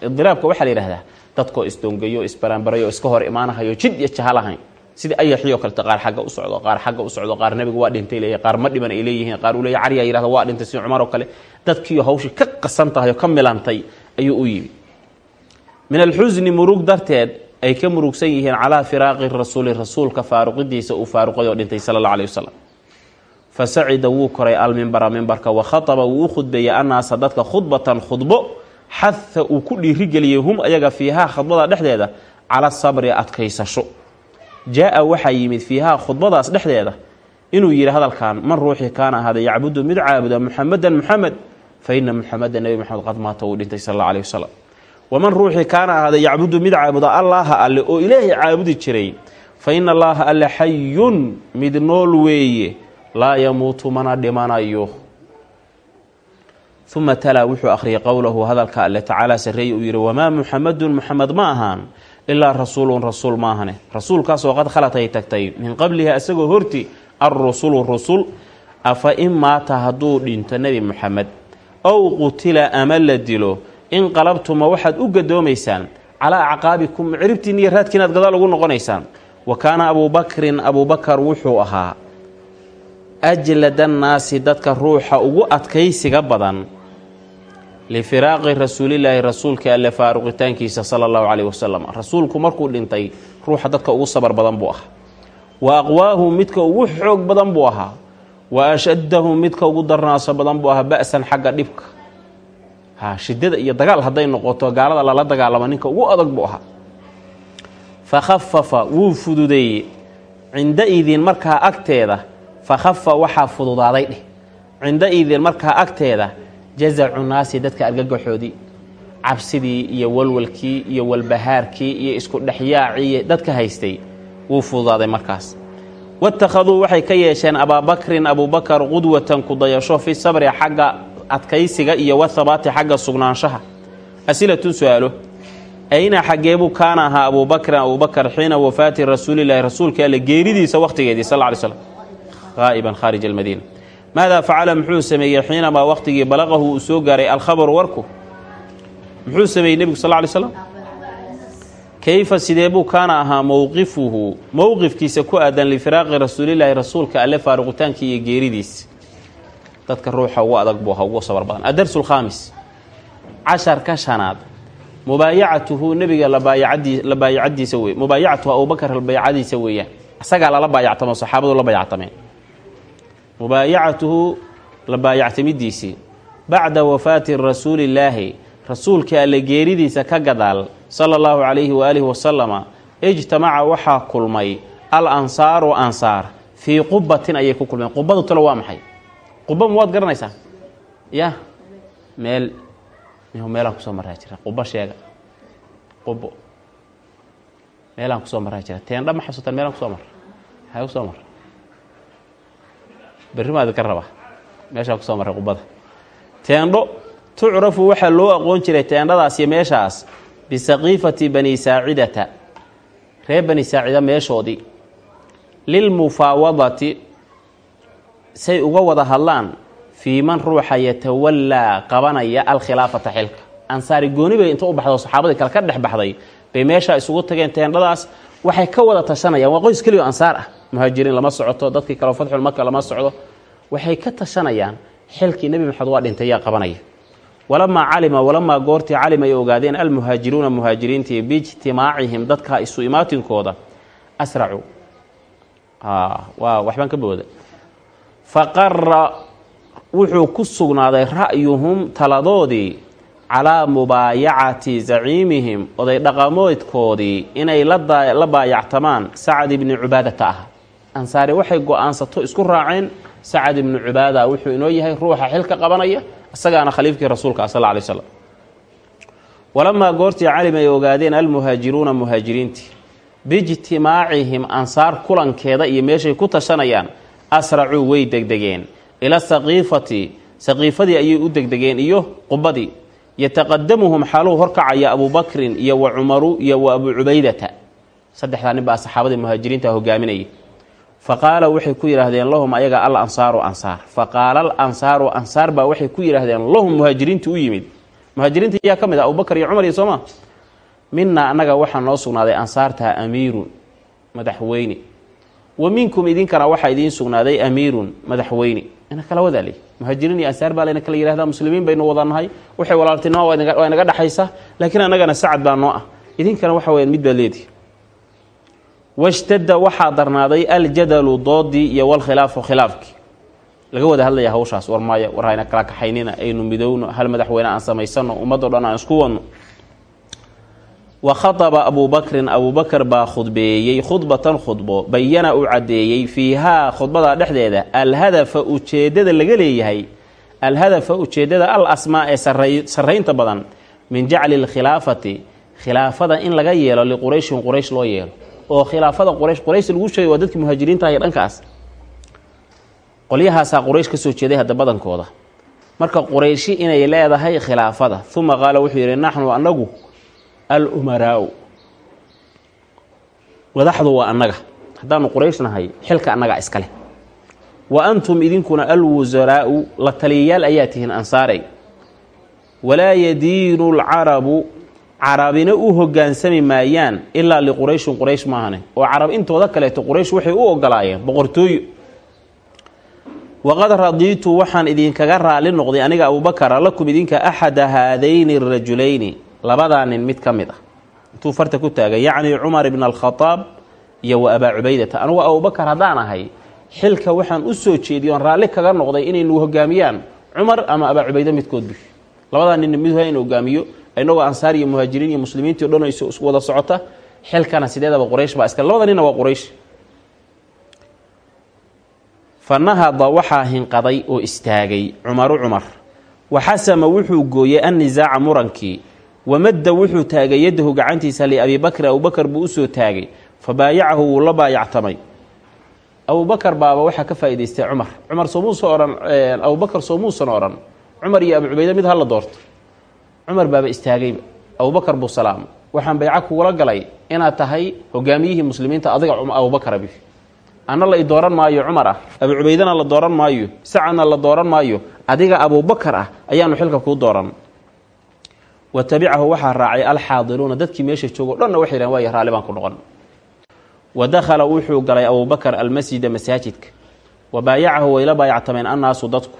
Idiraabka waxaa la yidhahdaa dadkoo isdoongeyo isbaraambarayo iska hor imaanahayo jid iyo jahalahayn sidii ayaxiyo kaleta qaar xagga u socdo qaar xagga u socdo qaar nebigu waa dhintay leeyahy qaar ma dhiban ay leeyihiin qaar uu leeya cariyaa yihahdo waa dhintay si cumar oo kale. Dadkiiyo hawshii ka qasan tahay oo ka milantay ayuu u yimi. Min alxusni murug darteed ay ka murugsan yihiin calaa firaaqi rasuuli rasuulka faaruqidiisa uu faaruqay oo dhintay sala alla aleyhi wasalam fa sacida wuu koray almimbara mimbarka wa khataba wuu u khudbeeyey annaasa dadka khudbatan khudbo xaha uu ku dhiirigeliyey hum ayaga fiihaa khudbada dhexdeeda cala sabri adkaysasho jaa-a waxaa yimid fiihaa khudbadaas dhexdeeda inuu yidhi hadalkan man ruuxii kaana ahaada yacbudu mid caabuda muxamedan muxamed fa ina muxameda nebi moxamed qad maata wuu dhintay sal alla aleyhi wasalam waman ruuxii kaana ahaada yacbudu mid caabuda allaaha alle oo ilaahay caabudi jiray fa ina allaaha alle xayun mid nool weeye laa yamuutu mana dhimanayo. Uma talaa wuxuu akhriyay qowlahu hadalka alle tacaala sarreeye uu yidhi wamaa muxamedun muxamed ma ahaan ilaa rasuulun rasuul maahane rasuulkaasoo qad khalat ay tagtay min qabliha isagoo horti alrusulu rusul afa in maata hadduu dhinto nebi muxamed ow qutila ama la dilo inqalabtuma waxaad u gadoomaysaan calaa acqaabikum ciribtiin iyo raadkiin aad gadaal ugu noqonaysaan wa kaana abuubakrin abuubakar wuxuu ahaa ajlada annaasi dadka ruuxa ugu adkaysiga badan lifiraaqi rasuulilaahi rasuulka alle faaruqitaankiisa sala allahu caleyhi wasalam rasuulku markuu dhintay ruuxa dadka ugu sabar badan buu ahaa wa aqwaahu midka ugu xoog badan buu ahaa wa ashaddahu midka ugu darnaaso badan buu ahaa ba-san xagga dhibka ha shidada iyo dagaal hadday noqoto gaalada lala dagaalamo ninka ugu adag buu ahaa fa khafafa wuu fududeeyey cinda idin markaa agteeda fa khafa waxaa fududaaday dheh cinda idin markaa agteeda jazacu naasi dadka argagaxoodii cabsidii iyo walwalkii iyo walbahaarkii iyo isku dhexyaacii dadka haystay wuu fududaaday markaas. Watakhaduu waxay ka yeesheen abaabakrin abuubakar qudwatan kudayasho fi sabri xagga adkaysiga iyo wathabaati xagga sugnaanshaha. Asilatun su'aalo. Ayna xaggeebuu kaana ahaa abuubakrin abuubakar xiina wafaati rasuulilaahi rasuulka alle geeridiisa wakhtigeedii sal ly slm qaa'iban khaarij almadiina maadaa facala muxuu sameeyey xiinamaa wakhtigii balaqahu uu soo gaaray alkhabaru warku muxuu sameeyey nebigu sal ly slam kayfa sidee buu kaana ahaa mowqifuhu mowqifkiisa ku aadan lifiraaqi rasuulilaahi rasuulka alle faaruqitaankii iyo geeridiisa dadka ruuxa ugu adag buu ahaa ugu sabar badan adarsu lkhaamis casharka shanaad mubaayacatuhu nebiga la baayacadiisa wey mubaayacatuhu abubakar labaayacadiisa weeyaan isagaa lala baayactamo saxaabadu la baayactameen mubaayacatuhu la baayactamidiisii bacda wafaati rasuulillaahi rasuulka alle geeridiisa ka gadaal sala allahu calayhi waaalihi wasalama ijtamaca waxaa kulmay al ansaaru ansaar fii qubatin ayay ku kulmeen. Qubadu talo waa maxay? Quba ma waad garanaysaa? Ya meel meelaan ku soo maraa jira. Quba sheega. Qubo meelaan ku soo maraa jira. Teendha ma xasuutaan meelaan ku soo mara maxaa ku soo mara berri maadi ka raba. Meeshaa ku soo maray qubada teendho tucrafu waxaa loo aqoon jiray teendhadaas iyo meeshaas bisaqiifati bani saacidata. Reer bani saacida meeshoodii. Lilmufaawadati say uga wada hadlaan fii man ruuxa yatawallaa qabanaya alkhilaafata xilka. Ansaari gooni bay inta u baxdo saxaabadii kale ka dhex baxday bay meeshaa isugu tageen teendhadaas waxay ka wada tashanayaan. Waa qoys keliyo ansaar ah. Muhaajiriin lama socoto dadkii kale fatxulmaka lama socdo. Waxay ka tashanayaan xilkii nebi maxamed waa dhintay yaa qabanaya. Walamaa calima walamaa goortii calima ay ogaadeen almuhaajiruuna muhaajiriintii biijtimaacihim dadka isu imaatinkooda asracuu. Waa waxbaan ka booda faqara wuxuu ku sugnaaday ra'yuhum taladoodii calaa mubaayacati zaciimihim oday dhaqamoodkoodii inay la baayactamaan sacad ibni cubaadata ah ansaari waxay go'aansato isku raaceen sacad ibnu cubaada. Wuxuu inoo yahay ruuxa xilka qabanaya isagaana khaliifkii rasuulka sal lay slam walamaa goortii calim ay ogaadeen almuhaajiruuna muhaajiriintii biijtimaacihim ansaar kulankeeda iyo meeshay ku tashanayaan asracuu way degdegeen. Ila saqiifati saqiifadii ayay u degdegeen iyo qubadii yataqadamuhum xaaluu horkacaya abubakrin iyo wa cumaru iyo wa abu cubaydata. Saddexdaa baa saxaabadii muhaajiriinta hogaaminayay. Fa qaala waxay ku yidhaahdeen lahum ayaga al ansaaru ansaar. Fa qaala al ansaaru ansaar baa waxay ku yidhaahdeen lahum muhaajiriintii u yimid. Muhaajiriinta yaa ka mid ah abubakar iyo cumar iyo sooma. Minaa annaga waxaa noo sugnaaday ansaartaa amiirun madaxweyne. Wa minkum idinkana waxaa idiin sugnaaday amiirun madaxweyne ina kala wadaale muhaajiriin iyo ansaar baa layna kala yihahdaa muslimiin baynu wadanahay. Waxay walaaltinimo waa inaga dhexaysa laakiin annagana sacad baa noo ah. Idinkana waxa weyaan mid baad leedihi washtadda waxaa darnaaday aljadalu doodii iyo walkhilaafu khilaafkii laga wada hadlaya hawshaas war maayo war hayna kala kaxaynina aynu midowno hal madaxweyne aan samaysano ummaddo dhan aan isku wadno wa khataba abuubakrin abuubakar baa khudbeeyey khudbatan khudbo bayana uu caddeeyey fiihaa khudbada dhexdeeda alhadafa ujeeddada laga leeyahay alhadafa ujeeddada al asmaa ee sarraynta badan min jacli lkhilaafati khilaafada in laga yeelo liqurayshin quraysh loo yeelo oo khilaafada quraysh quraysh lagu sheegay waa dadkii muhaajiriinta iyo dhankaas qolyahaasaa quraysh ka soo jeeday hadda badankooda marka qurayshi inay leedahay khilaafada uma qaala wuxuu yidhi naxnu annagu al-umaraau madaxdu waa annaga. Haddaanu quraysh nahay xilka annaga iskaleh wa antum idinkuna alwusaraa'u la taliyayaal ayaa tihiin ansaarey walaa yadiinu lcarabu carabina u hogaansami maayaan ilaa liqurayshin quraysh maahane oo carab intooda kaleeto quraysh waxay u ogolaayeen boqortooyo. Waqad radiitu waxaan idinkaga raali noqday aniga abubakara lakum idinka axada haadayni rajulayni labadaa nin mid ka mid ah. Intuu farta ku taagay yacnii cumar ibna alkhadaab iyo wa abaa cubaydata. Anugu abubakar haddaan ahay xilka waxaan u soo jeediy oon raalli kaga noqday inaynu hogaamiyaan cumar ama abaa cubayde midkood bish labadaa nin mid in hogaamiyo inagoo ansaar iyo muhaajiriin iyo muslimiintii o dhan wada socota xilkana sideedaba quraysh baa iska labada ninna waa quraysh. Fa waxaa hinqaday oo istaagay cumaru cumar. Wa xasama wuxuu gooyey annisaaca murankii wamadda wuxuu taagay yadahu gacantiisa liabibakri abubakar buu u soo taagay fa baayacahu wuu la baayactamay abubakar baaba waxaa ka faa'idaystay cumar cumar soomuusa odhan abubakar soomuusan odhan cumar iyo abu cubayde mid hala doorto cumar baaba istaagayba abubakar buu salaamay waxaan bayco kugula galay inaad tahay hogaamiyihii muslimiinta adiga abubakar abi anna la i dooran maayo cumar ah abu cubaydena la dooran maayo sacadna la dooran maayo adiga abubakar ah ayaanu xilka kuu dooran wa tabicahu waxaa raacay alxaadiruuna dadkii meesha joogo dhanna waxay yidhahen waaya raalli baan ku noqon. Wa dakhala wuxuu galay abubakar almasjida masaajidka. Wa baayacahu wayla baayactameen annaasu dadku.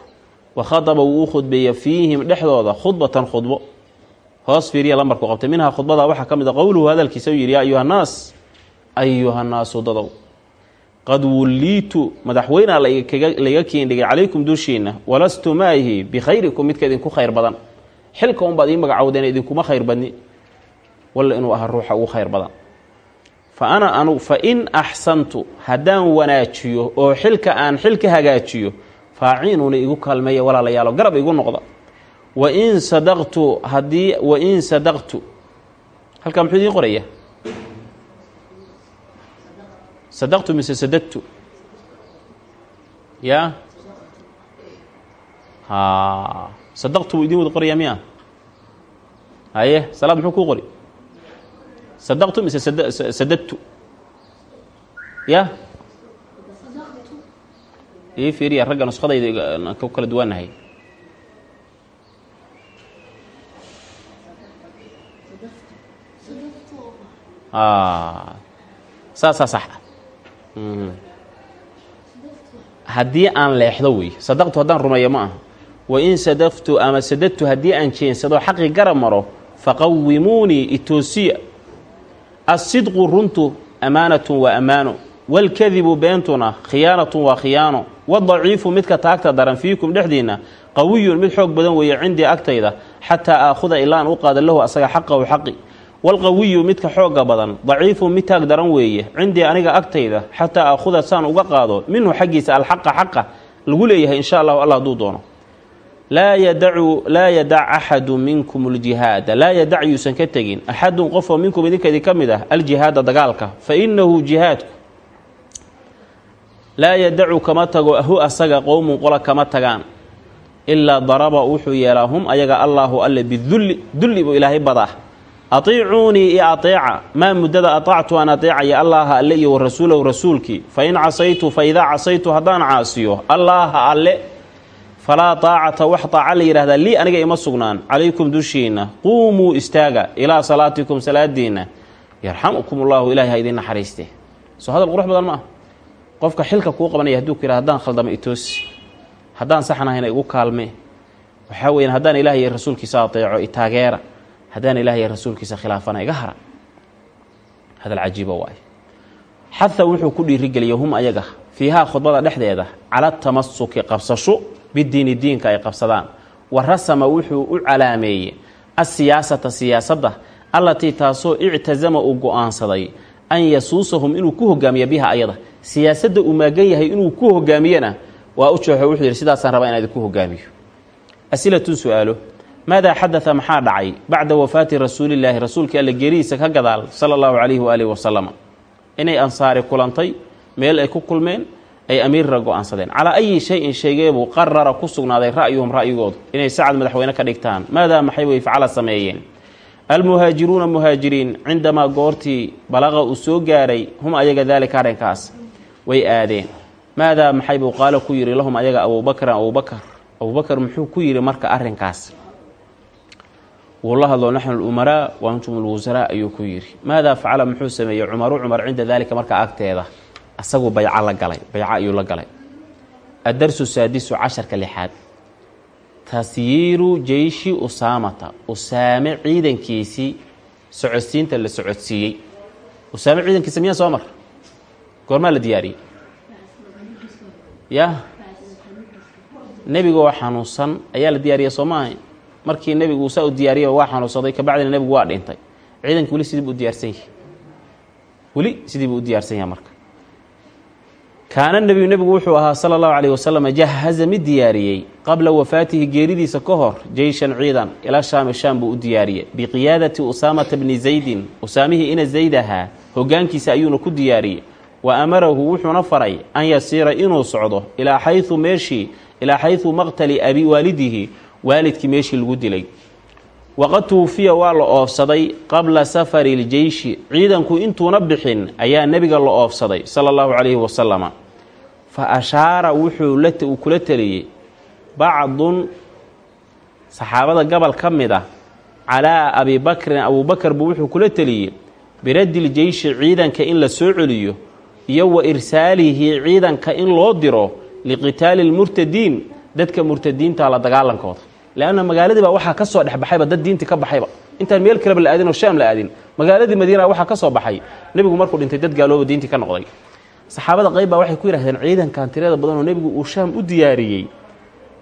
Wa khadaba wuu u khudbeeyey fiihim dhexdooda khudbatan khudbo. Hoos fiiriya lambarku qabtay. Minhaa khudbada waxaa ka mid a qowluhu hadalkiisa u yidhi yaa ayuhannaas ayuhannaasu dadow qad wulliitu madaxweynea layga keendhigay calaykum dushiinna walastu maahi bikhayrikum midka idinku khayr badan xilka unbaad ii magacowdeen idinkuma khayr badni. Walla inuu ahaa ruuxa ugu khayr badan. Fa ana anu fa in axsantu haddaan wanaajiyo oo xilka aan xil ka hagaajiyo faaciinuuna igu kaalmeeya walaalayaalo garab igu noqda. Wain sadaqtu haddii wain sadaqtu. Halkaa muxuu idiin qoraya? Sadaqtu mise sadadtu? Ya? Ha sadaqtu buu idiin wada qorayaa miya haye salaad muxuu kuu qori sadaqtu mise sadadtu ya ii fiiriya ragga nuskhadayda ku kala duwannahay saasaa sax ah haddii aan leexdo wey sadaqtu haddaan rumeeyo ma aha wain sadaftu ama sadadtu haddii aan jeensado xaqi garab maro faqawimuunii itoosiya asidqu runtu amaanatun waa ammaano waalkadibu beentuna khiyaanatun waa khiyaano. Wadaciifu midka taagta daran fiikum dhexdiinna qawiyun mid xoog badan weeye cindii agtayda xataa aakhuda ilaa an u qaada lahu asaga xaqahu xaqi. Walqawiyu midka xooga badan daciifun mid taag daran weeye cindii aniga agtayda xataa aakhuda saan uga qaado minhu xaggiisa alxaqa xaqa lagu leeyahay insha allahu alla hadduu doono laa yadac axadu minkum aljihaada laa yadac yuusan ka tegin axadun qofoo minkum idinka idin ka mid ah aljihaada dagaalka fa innahu jihaadku laa yadacu kama tago hu asaga qowmun qola kama tagaan ilaa daraba wuxuu yeelaa hum ayaga allaahu alle bidulli dulli buu ilaahay badaa atiicuunii i ateeca maa muddada atactu aan ateecaya allaaha alle iyo wa rasuulahu rasuulkii fa in casaytu fa idaa casaytu haddaan caasiyo allaaha alle falaa taacata wax taaca la yidhahdaa lii aniga ima sugnaan. Calaykum dushiinna. Quumuu istaaga ilaa salaatikum salaadiinna yarxamukum ullahu ilahay ha idin naxariiste soo hadal qurux badan ma qofka xilka kuu qabanaya hadduu ku yidhah haddaan khaldama itoosi haddaan saxnahayna igu kaalme waxaa weyan haddaan ilaah iyo rasuulkiisa ateeco itaageera haddaan ilaah iyo rasuulkiisa khilaafana iga hara. Hadal cajiiba waayo. Xaha wuxuu ku dhiirigeliyey hum ayaga fiihaa khudbada dhexdeeda cala tamasuki qabsasho bidiini diinka ay qabsadaan. Wa rasama wuxuu u calaameeyey asiyaasata siyaasadda allatii taasoo ictasama uu go'aansaday an yasuusahum inuu ku hogaamiyo biha ayada. Siyaasadda uu maagan yahay inuu ku hogaamiyana waa u jooxo wuxuu yidhi sidaasaan rabaa inaan idinku hogaamiyo. Asilatun su'aalo. Maadaa xadaa maxaa dhacay bacda wafaati rasuulillaahi? Rasuulkii alle geerihiisa ka gadaal sala allahu calayhi waalihi wasalam inay ansaari kulantay meel ay ku kulmeen ay amiirra go'aansadeen. Calaa ayi shay-in shaygeebuu qarara ku sugnaaday ra'yuhum ra'yigoodu. Inay sacad madaxweyne ka dhigtaan. Maadaa maxay way facala sameeyeen? Almuhaajiruuna muhaajiriin cindamaa goortii balaqa uu soo gaaray hum ayaga daalika arrinkaas way aadeen. Maadaa maxay buu qaalo ku yidhi lahum ayaga abubakran abubakar abubakar muxuu ku yidhi marka arrinkaas wuu la hadlo naxnu alumaraa wa antum alwasaraa ayuu ku yidhi. Maadaa facala muxuu sameeyey cumaru cumar cinda daalika markaa agteeda asagu bayco la galay bayco ayuu la galay. Addarsu saadisu casharka lixaad. Tasyiiru jeyshi usaamata usaame ciidankiisii socodsiinta la socodsiiyey. Usaame ciidankiisa miyaa soo mar goormaa la diyaariyey? Ya nebigoo xanuunsan ayaa la diyaariyey soo markii nebigu saa u diyaariyay waa xanuunsaday kabacdina nebigu waa dhintay. Ciidanki weli sidii buu u diyaarsan yahay. Weli sidii buu u diyaarsan yahay marka kaana nebiyu nebigu wuxuu ahaa sala allahu calayh wasalam jahaza mid diyaariyey qabla wafaatihi geeridiisa ka hor jeyshan ciidan. Ilaa shaami shaam buu u diyaariyey. Biqiyaadati usaamata bni zaydin. Usaamihii ina zayd ahaa hoggaankiisa ayuuna ku diyaariyey. Wa amarahu wuxuuna faray an yasiira inuu socdo ilaa xayu meeshii ilaa xayu maqtali abi waalidihi. Waalidkii meeshii lagu dilay waqad tuwufiya waa la oofsaday qabla safari iljeyshi ciidanku intuuna bixin ayaa nebiga la oofsaday sala allahu calayhi wasalama fa ashaara wuxuu uu kula teliyey bacdun saxaabada gobol ka mid ah calaa abi bakrin. Abuubakar buu wuxuu kula teliyey biraddi ljeyshi ciidanka in la soo celiyo iyo wa irsaalihi ciidanka in loo diro liqitaali lmurtadiin dadka murtadiinta la dagaalankooda leanna magaaladii baa waxaa ka soo dhexbaxayba dad diintii ka baxayba intaan meel kaleba la aadin oo shaam la aadin magaaladii madiina waxaa ka soo baxay nebigu markuu dhintay dad gaalooba diintii ka noqday saxaabada qayb baa waxay ku yidhahdeen ciidankan tirada badan oo nebigu uu shaam u diyaariyey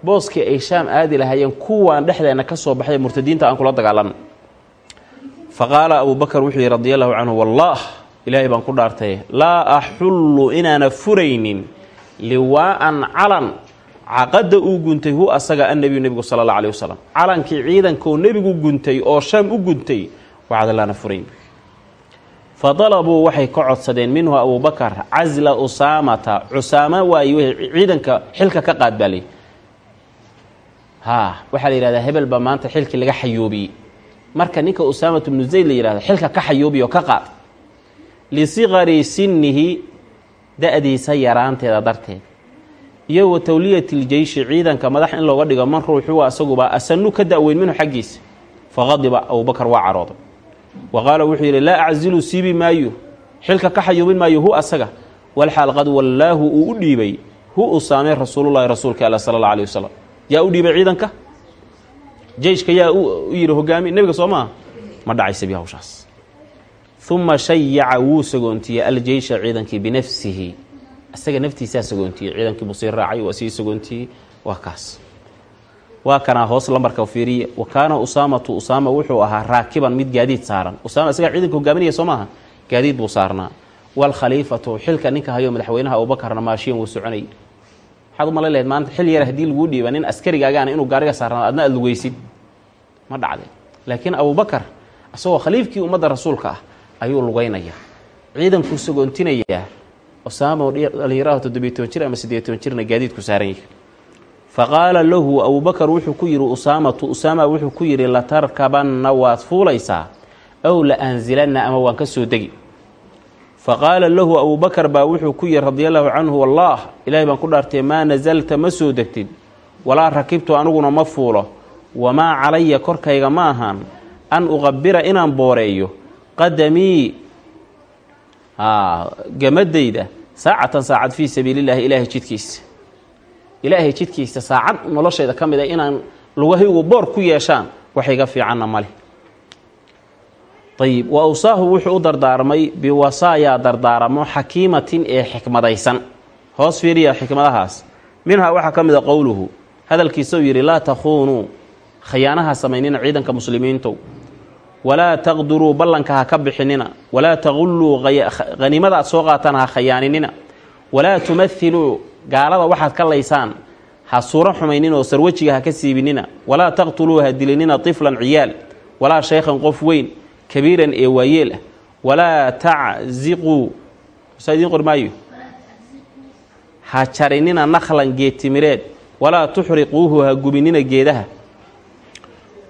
booskii ay shaam aadi lahaayeen kuwaan dhexdeenna ka soo baxay murtadiinta aan kula dagaalanno fa qaala abuubakar wuxuu yidhi radi allahu canhu wallaah ilaahay baan ku dhaartay laa axullu inaana furaynin liwaa'an calan caqadda uu guntay hu asaga annebiyu nebigu sala alla alih wasalam. Calankii ciidankaoo nebigu guntay oo shaam u guntay wacdalaana furayn. Fa dalabuu waxay ka codsadeen minhu abuubakar casla usaamata. Cusaama waaye ciidanka xilka ka qaad baa haa waxaa la yidhahdaa hebel baa maanta xilkii laga xayoobiyey marka ninka usaamatu bnu zayd la yihahdo xilka ka xayoobiyo ka qaad. Lisikari sinnihi da-diisa yaraanteeda darteed iyo wa tawliyati ljeyshi ciidanka madax in looga dhigo man ruuxuwa asaguba asanu ka da-weyn minhu xaggiisa. Faqadiba abubakar waa carooday wa qaala wuxuu yidhi laa aczilu siibi maayo xilka ka xayuubin maayo hu asaga. Walxaal qad wallaahu uu u dhiibay hu usaamay rasuulullahi rasuulka alla sala alla alih wasalam yaa u dhiibay ciidanka? Jeyshka yaa u yidhi hogaami nebiga soo maaha? Ma dhacaysabi hawshaas. Uma shayaca wuu sagoontiiyey aljeysha ciidankii binafsihi isaga naftiisaa sagoontiyey ciidankii buu sii raacay waa sii sagoontiyey waa kaas. Waa kanaa hoos lambarka fiiriye. Wa kaana usaamatu usaama wuxuu ahaa raakiban mid gaadiid saaran. Usaama isagaa ciidanka hogaaminaya soo maaha? Gaadiid buu saarnaa. Waalkhaliifatu xilka ninka hayo madaxweynaha abuubakarna maashiyan wuu soconayay waxaad u malay laheyd maanta xil yar haddii laguu dhiiba nin askarigaagaana inuu gaariga saarnaado adna aad lugeysid ma dhacday. Laakiin abuubakar isagoo khaliifkii ummadda rasuulka ah ayuu lugaynayaa ciidankuu sagoontinayaa usaama dhalinyaraha toddobiy toban jir ama siddeed toban jirna gaadiidku saaran yahay. Fa qaala lahu abuubakar wuxuu ku yidhi usaamatu usaama wuxuu ku yidhi latarkabanna waad fuulaysaa ow la anzilanna ama waan ka soo degi. Fa qaala lahu abuubakar baa wuxuu ku yidhi radia allahu canhu wallaah ilaahay baan ku dhaartay maa nasalta ma soo degtid. Walaa rakibtu aniguna ma fuulo. Wamaa calaya korkayga ma ahaan an uqabira inaan booreeyo. Qadamii gamadayda saacatan saacad fii sabiilillaahi ilaahay jidkiisa. Ilaahay jidkiisa saacad noloshayda ka mid a inaan lugahaygu boor ku yeeshaan wax iga fiicanna male. Ayib wa awsaahu wuxuu u dardaarmay biwasaayaa dardaaramo xakiimatin ee xikmadaysan. Hoos fiiriya xikmadahaas. Minhaa waxaa ka mid qowluhu hadalkiisa uu yidhi laa takhuunuu khayaanaha samaynina ciidanka muslimiintow walaa taqduruu ballanka ha ka bixinina walaa taqulluu haniimada aad soo qaataan ha khayaaninina walaa tumathiluu gaalada waxaad ka laysaan ha suuro xumaynin oo sarwajiga ha ka siibinina walaa taqtuluu ha dilinina tiflan ciyaal walaa shaykhan qof weyn kabiiran ee waayeel ah walaa tacziquu saa idiin qori maayo ha jarinina nakhlan geed timireed walaa tuxriquuhu ha gubinina geedaha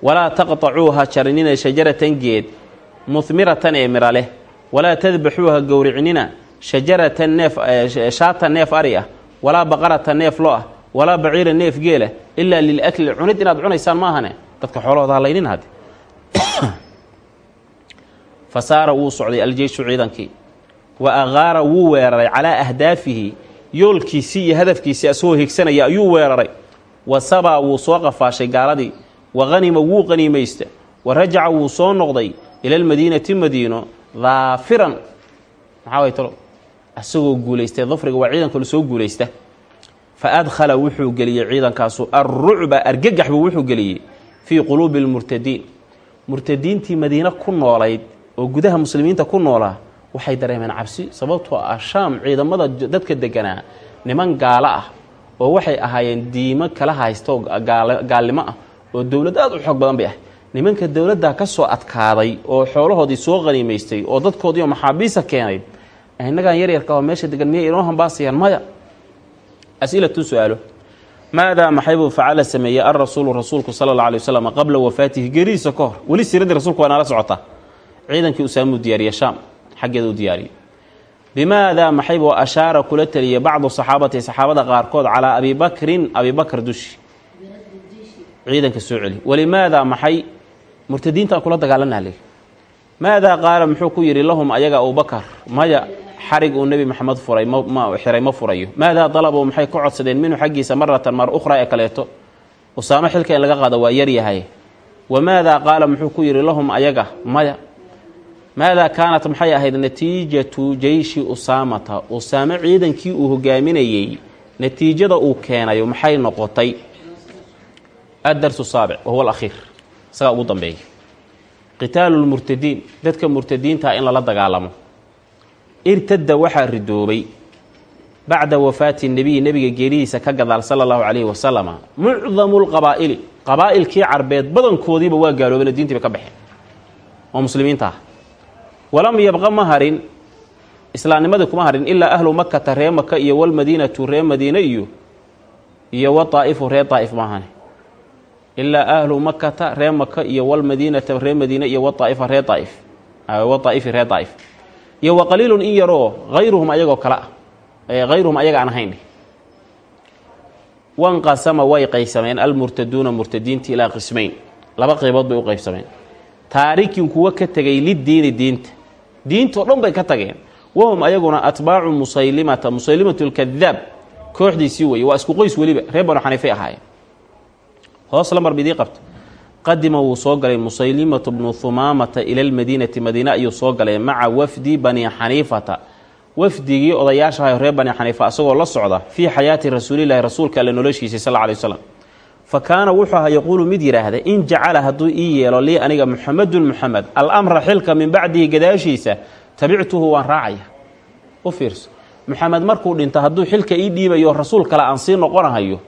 walaa taqطacuu ha jarinina shajaratan geed muhmiratan ee mira leh. Walaa tadbaxuu ha gowricinina shajaratan neef shaatan neef ari ah. Walaa baqarata neef lo ah. Walaa baciira neef geela ilaa lilakli cunid inaad cunaysaan maahane dadka xoolahooda halaynin hadde fa saara wuu socday aljeyshu ciidankii. Wa aqaara wuu weeraray calaa ahdaafihi yoolkiisii iyo hadafkiisii asagoo higsanaya ayuu weeraray. Wa sabaa wuu soo qafaashay gaaladii wa hanima wuu qaniimaysta wa rajaca wuu soo noqday ila almadiinati madiino daafiran. Maxaa way talo? Asagoo guulaystay dafriga waa ciidanka la soo guulaysta fa adkhala wuxuu geliyey ciidankaasu. Arrucba argagax buu wuxuu geliyey fii quluubi almurtadiin. Murtadiintii madiine ku noolayd oo gudaha muslimiinta ku noolaa waxay dareemeen cabsi sababtoo ah shaam ciidamada dadka deganaa niman gaalo ah oo waxay ahaayeen diimo kala haysto gaalnimo ah oo dowlad aad u xoog badan bay ah. Nimanka dowladdaa ka soo adkaaday oo xoolahoodii soo qaniimaystay oo dadkoodiioo maxaabiisa keenay innagan yaryarka oo meesha degan miyay inoo hambaasayaan maya? Asilatun su'aalo. Maadaa maxaybuu facala sameeyey alrasuulu rasuulku sala alla alay wasalam qabla wafaatihi gerihiisa ka hor? Weli siiradii rasuulku waa nala socotaa ciidankii usaamuu diyaariye shaam xaggeeda u diyaariyey. Bimaadaa maxaybuu ashaara kula teliyey bacdu saxaabati saxaabada qaarkood calaa abi bakrin abi bakr dushi ciidanka soo celi walimaadaa maxay murtadiintaan kula dagaalanaa le maadaa qaala muxuu ku yidhi lahum ayaga abubakar maya xarig uu nebi maxamed furay ma xiray ma furayo. Maadaa dalabuu maxay ka codsadeen? Minhu xaggiisa maratan mar ukhraa ee kaleeto. Usaamo xilka in laga qaado waa yaryahay wamaadaa qaala muxuu ku yidhi lahum ayaga maya. Maadaa kaanat maxay ahayd natiijatu jeyshi usaamata. Usaamo ciidankii uu hogaaminayey natiijada uu keenayo maxay noqotay addarsu saabic wahuwa alakhiir isagaa ugu dambeeya qitaalu lmurtadiin dadka murtadiintaa in lala dagaalamo irtada waxaa ridoobay bacda wafaati nebiyi nebiga geeridiisa ka gadaal sala allahu calayhi wasalama mucdamu lqabaa'ili qabaa'ilkii carbeed badankoodiiba waa gaaloobeen oo diintiiba ka baxeen oo muslimiinta ah walam yabqa ma harin islaamnimadii kuma harin ilaa ahlu makata ree maka iyo walmadiinatu ree madiine iyo iyo wataa'ifu ree daa'if maahane ilaa ahlu makata ree maka iyo walmadiinata ree madiine iyo waaa'ifa ree daa'if waaa'ifi ree daa'if iyo wa qaliilun in yaroo hayruhum ayagoo kale ah. Hayruhum ayaga aan ahayn. Wanqasama way qaybsameen almurtaduuna murtadiinti ilaa qismayn. Laba qaybood bay u qaybsameen. Taarikin kuwa ka tegay lidiini diinta. Diintao dhan bay ka tageen. Wahum ayaguna atbaacu musaylimata musaylimatu lkadaab kooxdiisii weye waa isku qoys weliba reer banu ahaayeen hoos lamar bidii qabta qadima wuu soo galay musaylimatu bnu humaamata ila lmadiinati madiine ayuu soo galay maca wafdi bani xaniifata. Wafdigii odayaashahay reer bani xaniifa asagoo la socda fii xayaati rasuulilahi rasuulka alle noloshiisa sal lla lay waslam fa kaana wuxuu aha yaquulu mid yidhaahda in jacala hadduu ii yeelo lii aniga muxamedun muxamed alamra xilka min bacdihi gadaashiisa tabictuhu waan raacaya. U fiirso. Muxamed markuu dhinto hadduu xilka ii dhiibayo rasuul kale aan sii noqonahayo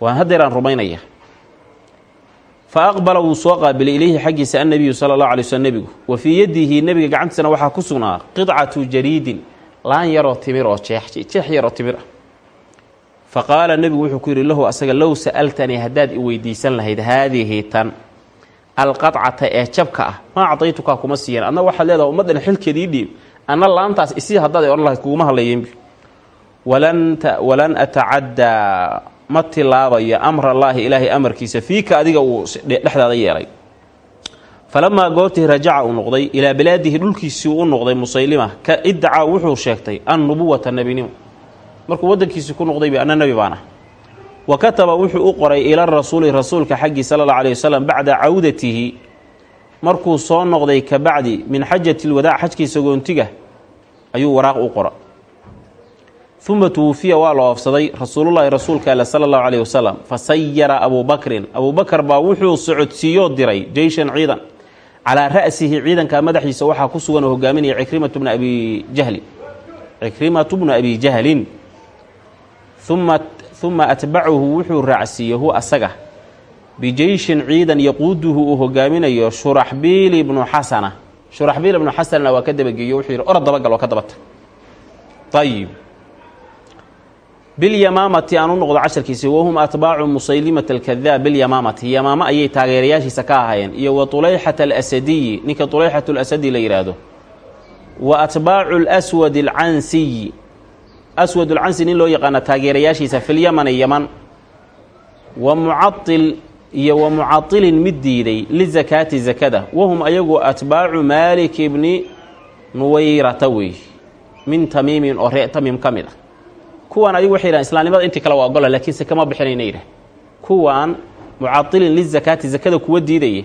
waan haddeeraan rumaynaya fa aqbala wuu soo qaabilay ilayhi xaggiisa annabiyu sala allahu alay slm nebigu. Wa fii yadihi nebiga gacantiisana waxaa ku sugnaa qidcatu jariidin laan yaroo timir oo jeex yaroo timir ah. Fa qaala nebigu wuxuu ku yidhi lahu asaga low sa'altanii haddaad i weydiisan lahayd haadihi tan alqadcata ee jabka ah maa cadaytukaa kuma siiyan adna waxaad leedaha ummaddan xilkeed ii dhiib. Anna laantaas isii haddaad odhan lahayd kuguma hadlayeynbi walan atacaddaa ma tilaabayo amra allaahi ilaahay amarkiisa fiika adiga uu dhexdaada yeelay. Falamaa goortii rajaca uu noqday ilaa bilaadihi dhulkiisii u noqday musaylima ka iddacaa wuxuu sheegtay annubuwata nebinimo markuu waddankiisii ku noqdayba anna nebi baan ah wa kataba wuxuu u qoray ila rasuuli rasuulka xaggii sala allahu aleyh wasalam bacda cawdatihi. Markuu soo noqday ka bacdi min xajati lwadaac xajkiisa goontiga ayuu waraaq u qora uma tuwufiya waa la oofsaday rasuulullaahi rasuulka ale sala allahu caleyhi wasalam fa sayara abuu bakrin. Abuu bakar baa wuxuu socodsiiyoo diray jeyshan ciidan. Calaa ra'sihi ciidanka madaxiisa waxaa ku sugan oo hogaaminaya cikrimatu bna abi jahli cikrimatu bnu abi jahlin. Uma uma atbacuhu wuxuu raacsiiyey hu asaga. Bijeyshin ciidan yaquuduhu uu hogaaminayo shuraxbiil ibnu xasana shuraxbiil ibnu xasanna waa ka dabageeyo wuxuu yidhi orod dabagal oo ka dabata. Ayib bilyamaamati aan u noqdo casharkiisi wahum atbaacu musaylimata alkadaab bilyamaamati. Yamaamo ayay taageerayaashiisa ka ahaayeen. Iyo wa tuleyxata alasadiyi ninka tuleyxat lasadi la yidhaahdo wa atbaacu lswad alcansiyi aswadulcansi nin loo yaqaana taageerayaashiisa filyamani yaman wa mucail iyo wa mucailin mid diiday lizakaati zakada. Wahum ayagu atbaacu maalik ibni nuwayrata wey. Min tamiimin oo ree tamiim ka mid ah kuwaan ayagu waxay yidhahan islaamnimada intii kale waa ogola laakiin seke ma bixinayna yidhah kuwaan mucailin lizakaati zakada kuwa diidaya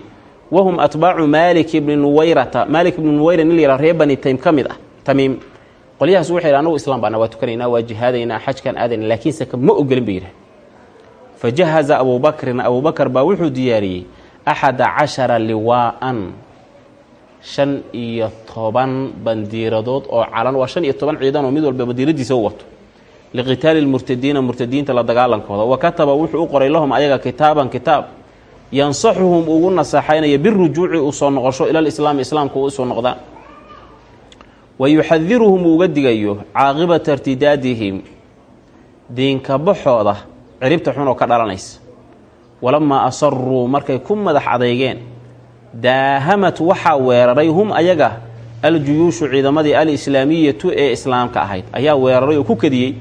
wahum atbaacu maalik ibni nuwayrata maalik ibni nuwayra nin la yihah ree bani taym ka mid ah tamiim. Qolyahaas waxay yidhahan islam baana waa tukanaynaa waa jihaadaynaa xajkan aadayna laakiin seke ma ogolin bay yidhah fa jahaza abubakrin abubakar baa wuxuu diyaariyey axada cashara liwaa'an shan iyo toban bandiiradood oo calan waa shan iyo toban ciidan oo mid walba bandiiradiisa u wato liqitaali lmurtadiina murtadiinta la dagaalankooda wa kataba wuxuu u qoray lahum ayaga kitaaban kitaab yansaxuhum ugu nasaxaynaya birujuuci u soo noqosho ilal islaami islaamka u u soo noqdaan wa yuxadiruhum uuga digayo caaqibata irtidaadihim diinka baxooda ciribta xun oo ka dhalanaysa walamaa asaruu markay ku madax adeygeen daahamat waxaa weeraray hum ayaga aljuyuushu ciidamadii alislaamiyatu ee islaamka ahayd ayaa weeraray oo ku kadiyey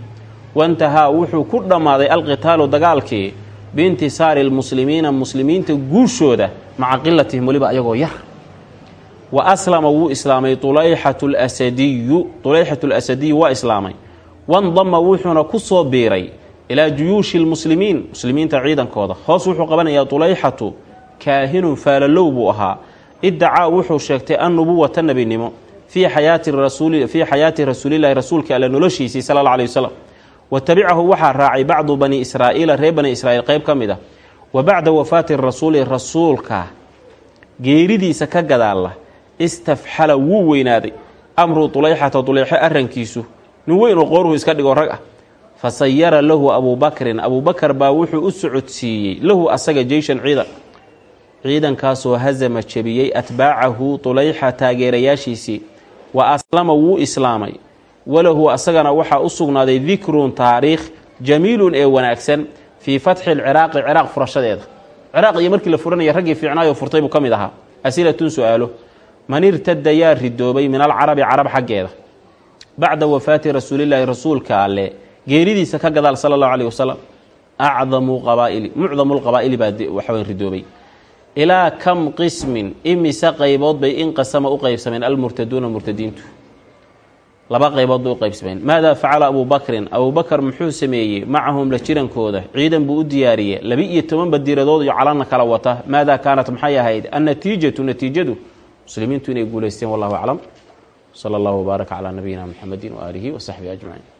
wantahaa wuxuu ku dhammaaday alqitaalu dagaalkii biintisaari lmuslimiina muslimiinta guushooda maca qilatihim weliba ayagoo yar. Wa aslama wuu islaamay ulayxatu lasadiyu tulayxatu lasadiyu waa islaamay. Wandama wuxuuna ku soo biiray ilaa juyuushi lmuslimiin muslimiinta ciidankooda. Hoos wuxuu qabanayaa tulayxatu kaahinun faalalow buu ahaa. Iddacaa wuxuu sheegtay annubuwata nebinimo. Fii xayaati rasuuli fii xayaati rasuulillahi rasuulka alle noloshiisii sala alla alay wasalam wa tabicahu waxaa raacay bacdu bani israa'iila reer bani israiil qeyb ka mid ah. Wa bacda wafaati rasuuli rasuulka geeridiisa ka gadaalla istafxala wuu weynaaday. Amru tulayxata tulayxo arrankiisu nin weyn oo qooruhu iska dhigo rag ah. Fa sayara lahu abuubakrin abuubakar baa wuxuu u socodsiiyey lahu asaga jeyshan ciidan. Ciidankaasoo hazama jebiyey atbaacahu tulayxa taageerayaashiisii wa aslama wuu islaamay walahu asagana waxaa u sugnaaday dikrun taariikh jamiilun ee wanaagsan fii fatxi lciraaqi ciraaq furashadeeda. Ciraaq iyo markii la furanaya raggii fiicnaayoo furtay buu ka mid ahaa. Asilatun su'aalo. Man irtada yaa ridoobay min alcarabi carab xaggeeda. Bacda wafaati rasuulilaahi rasuulka alle geeridiisa ka gadaal sala allahu caleyh wasalam acdamu qabaa'ili mucdamu lqabaa'ili baa waxaweyn ridoobay. Ilaa kam qismin imise qaybood bay inqasama u qeybsameen almurtaduuna murtadiintu laba qaybood bay u qeybsameen maadaa facala abuubakrin abuubakar muxuu sameeyey macahum la jirankooda ciidan buu u diyaariyey laba-iyo toban badiiradood iyo calanna kala wata. Maadaa kaanat maxay ahayd? Annatiijatu natiijadu muslimiintu inay guulaysteen wallahu aclam. Sala allahu wbaaraka calaa nabiyina muxamedi waaalihi wasaxbihi ajmaciin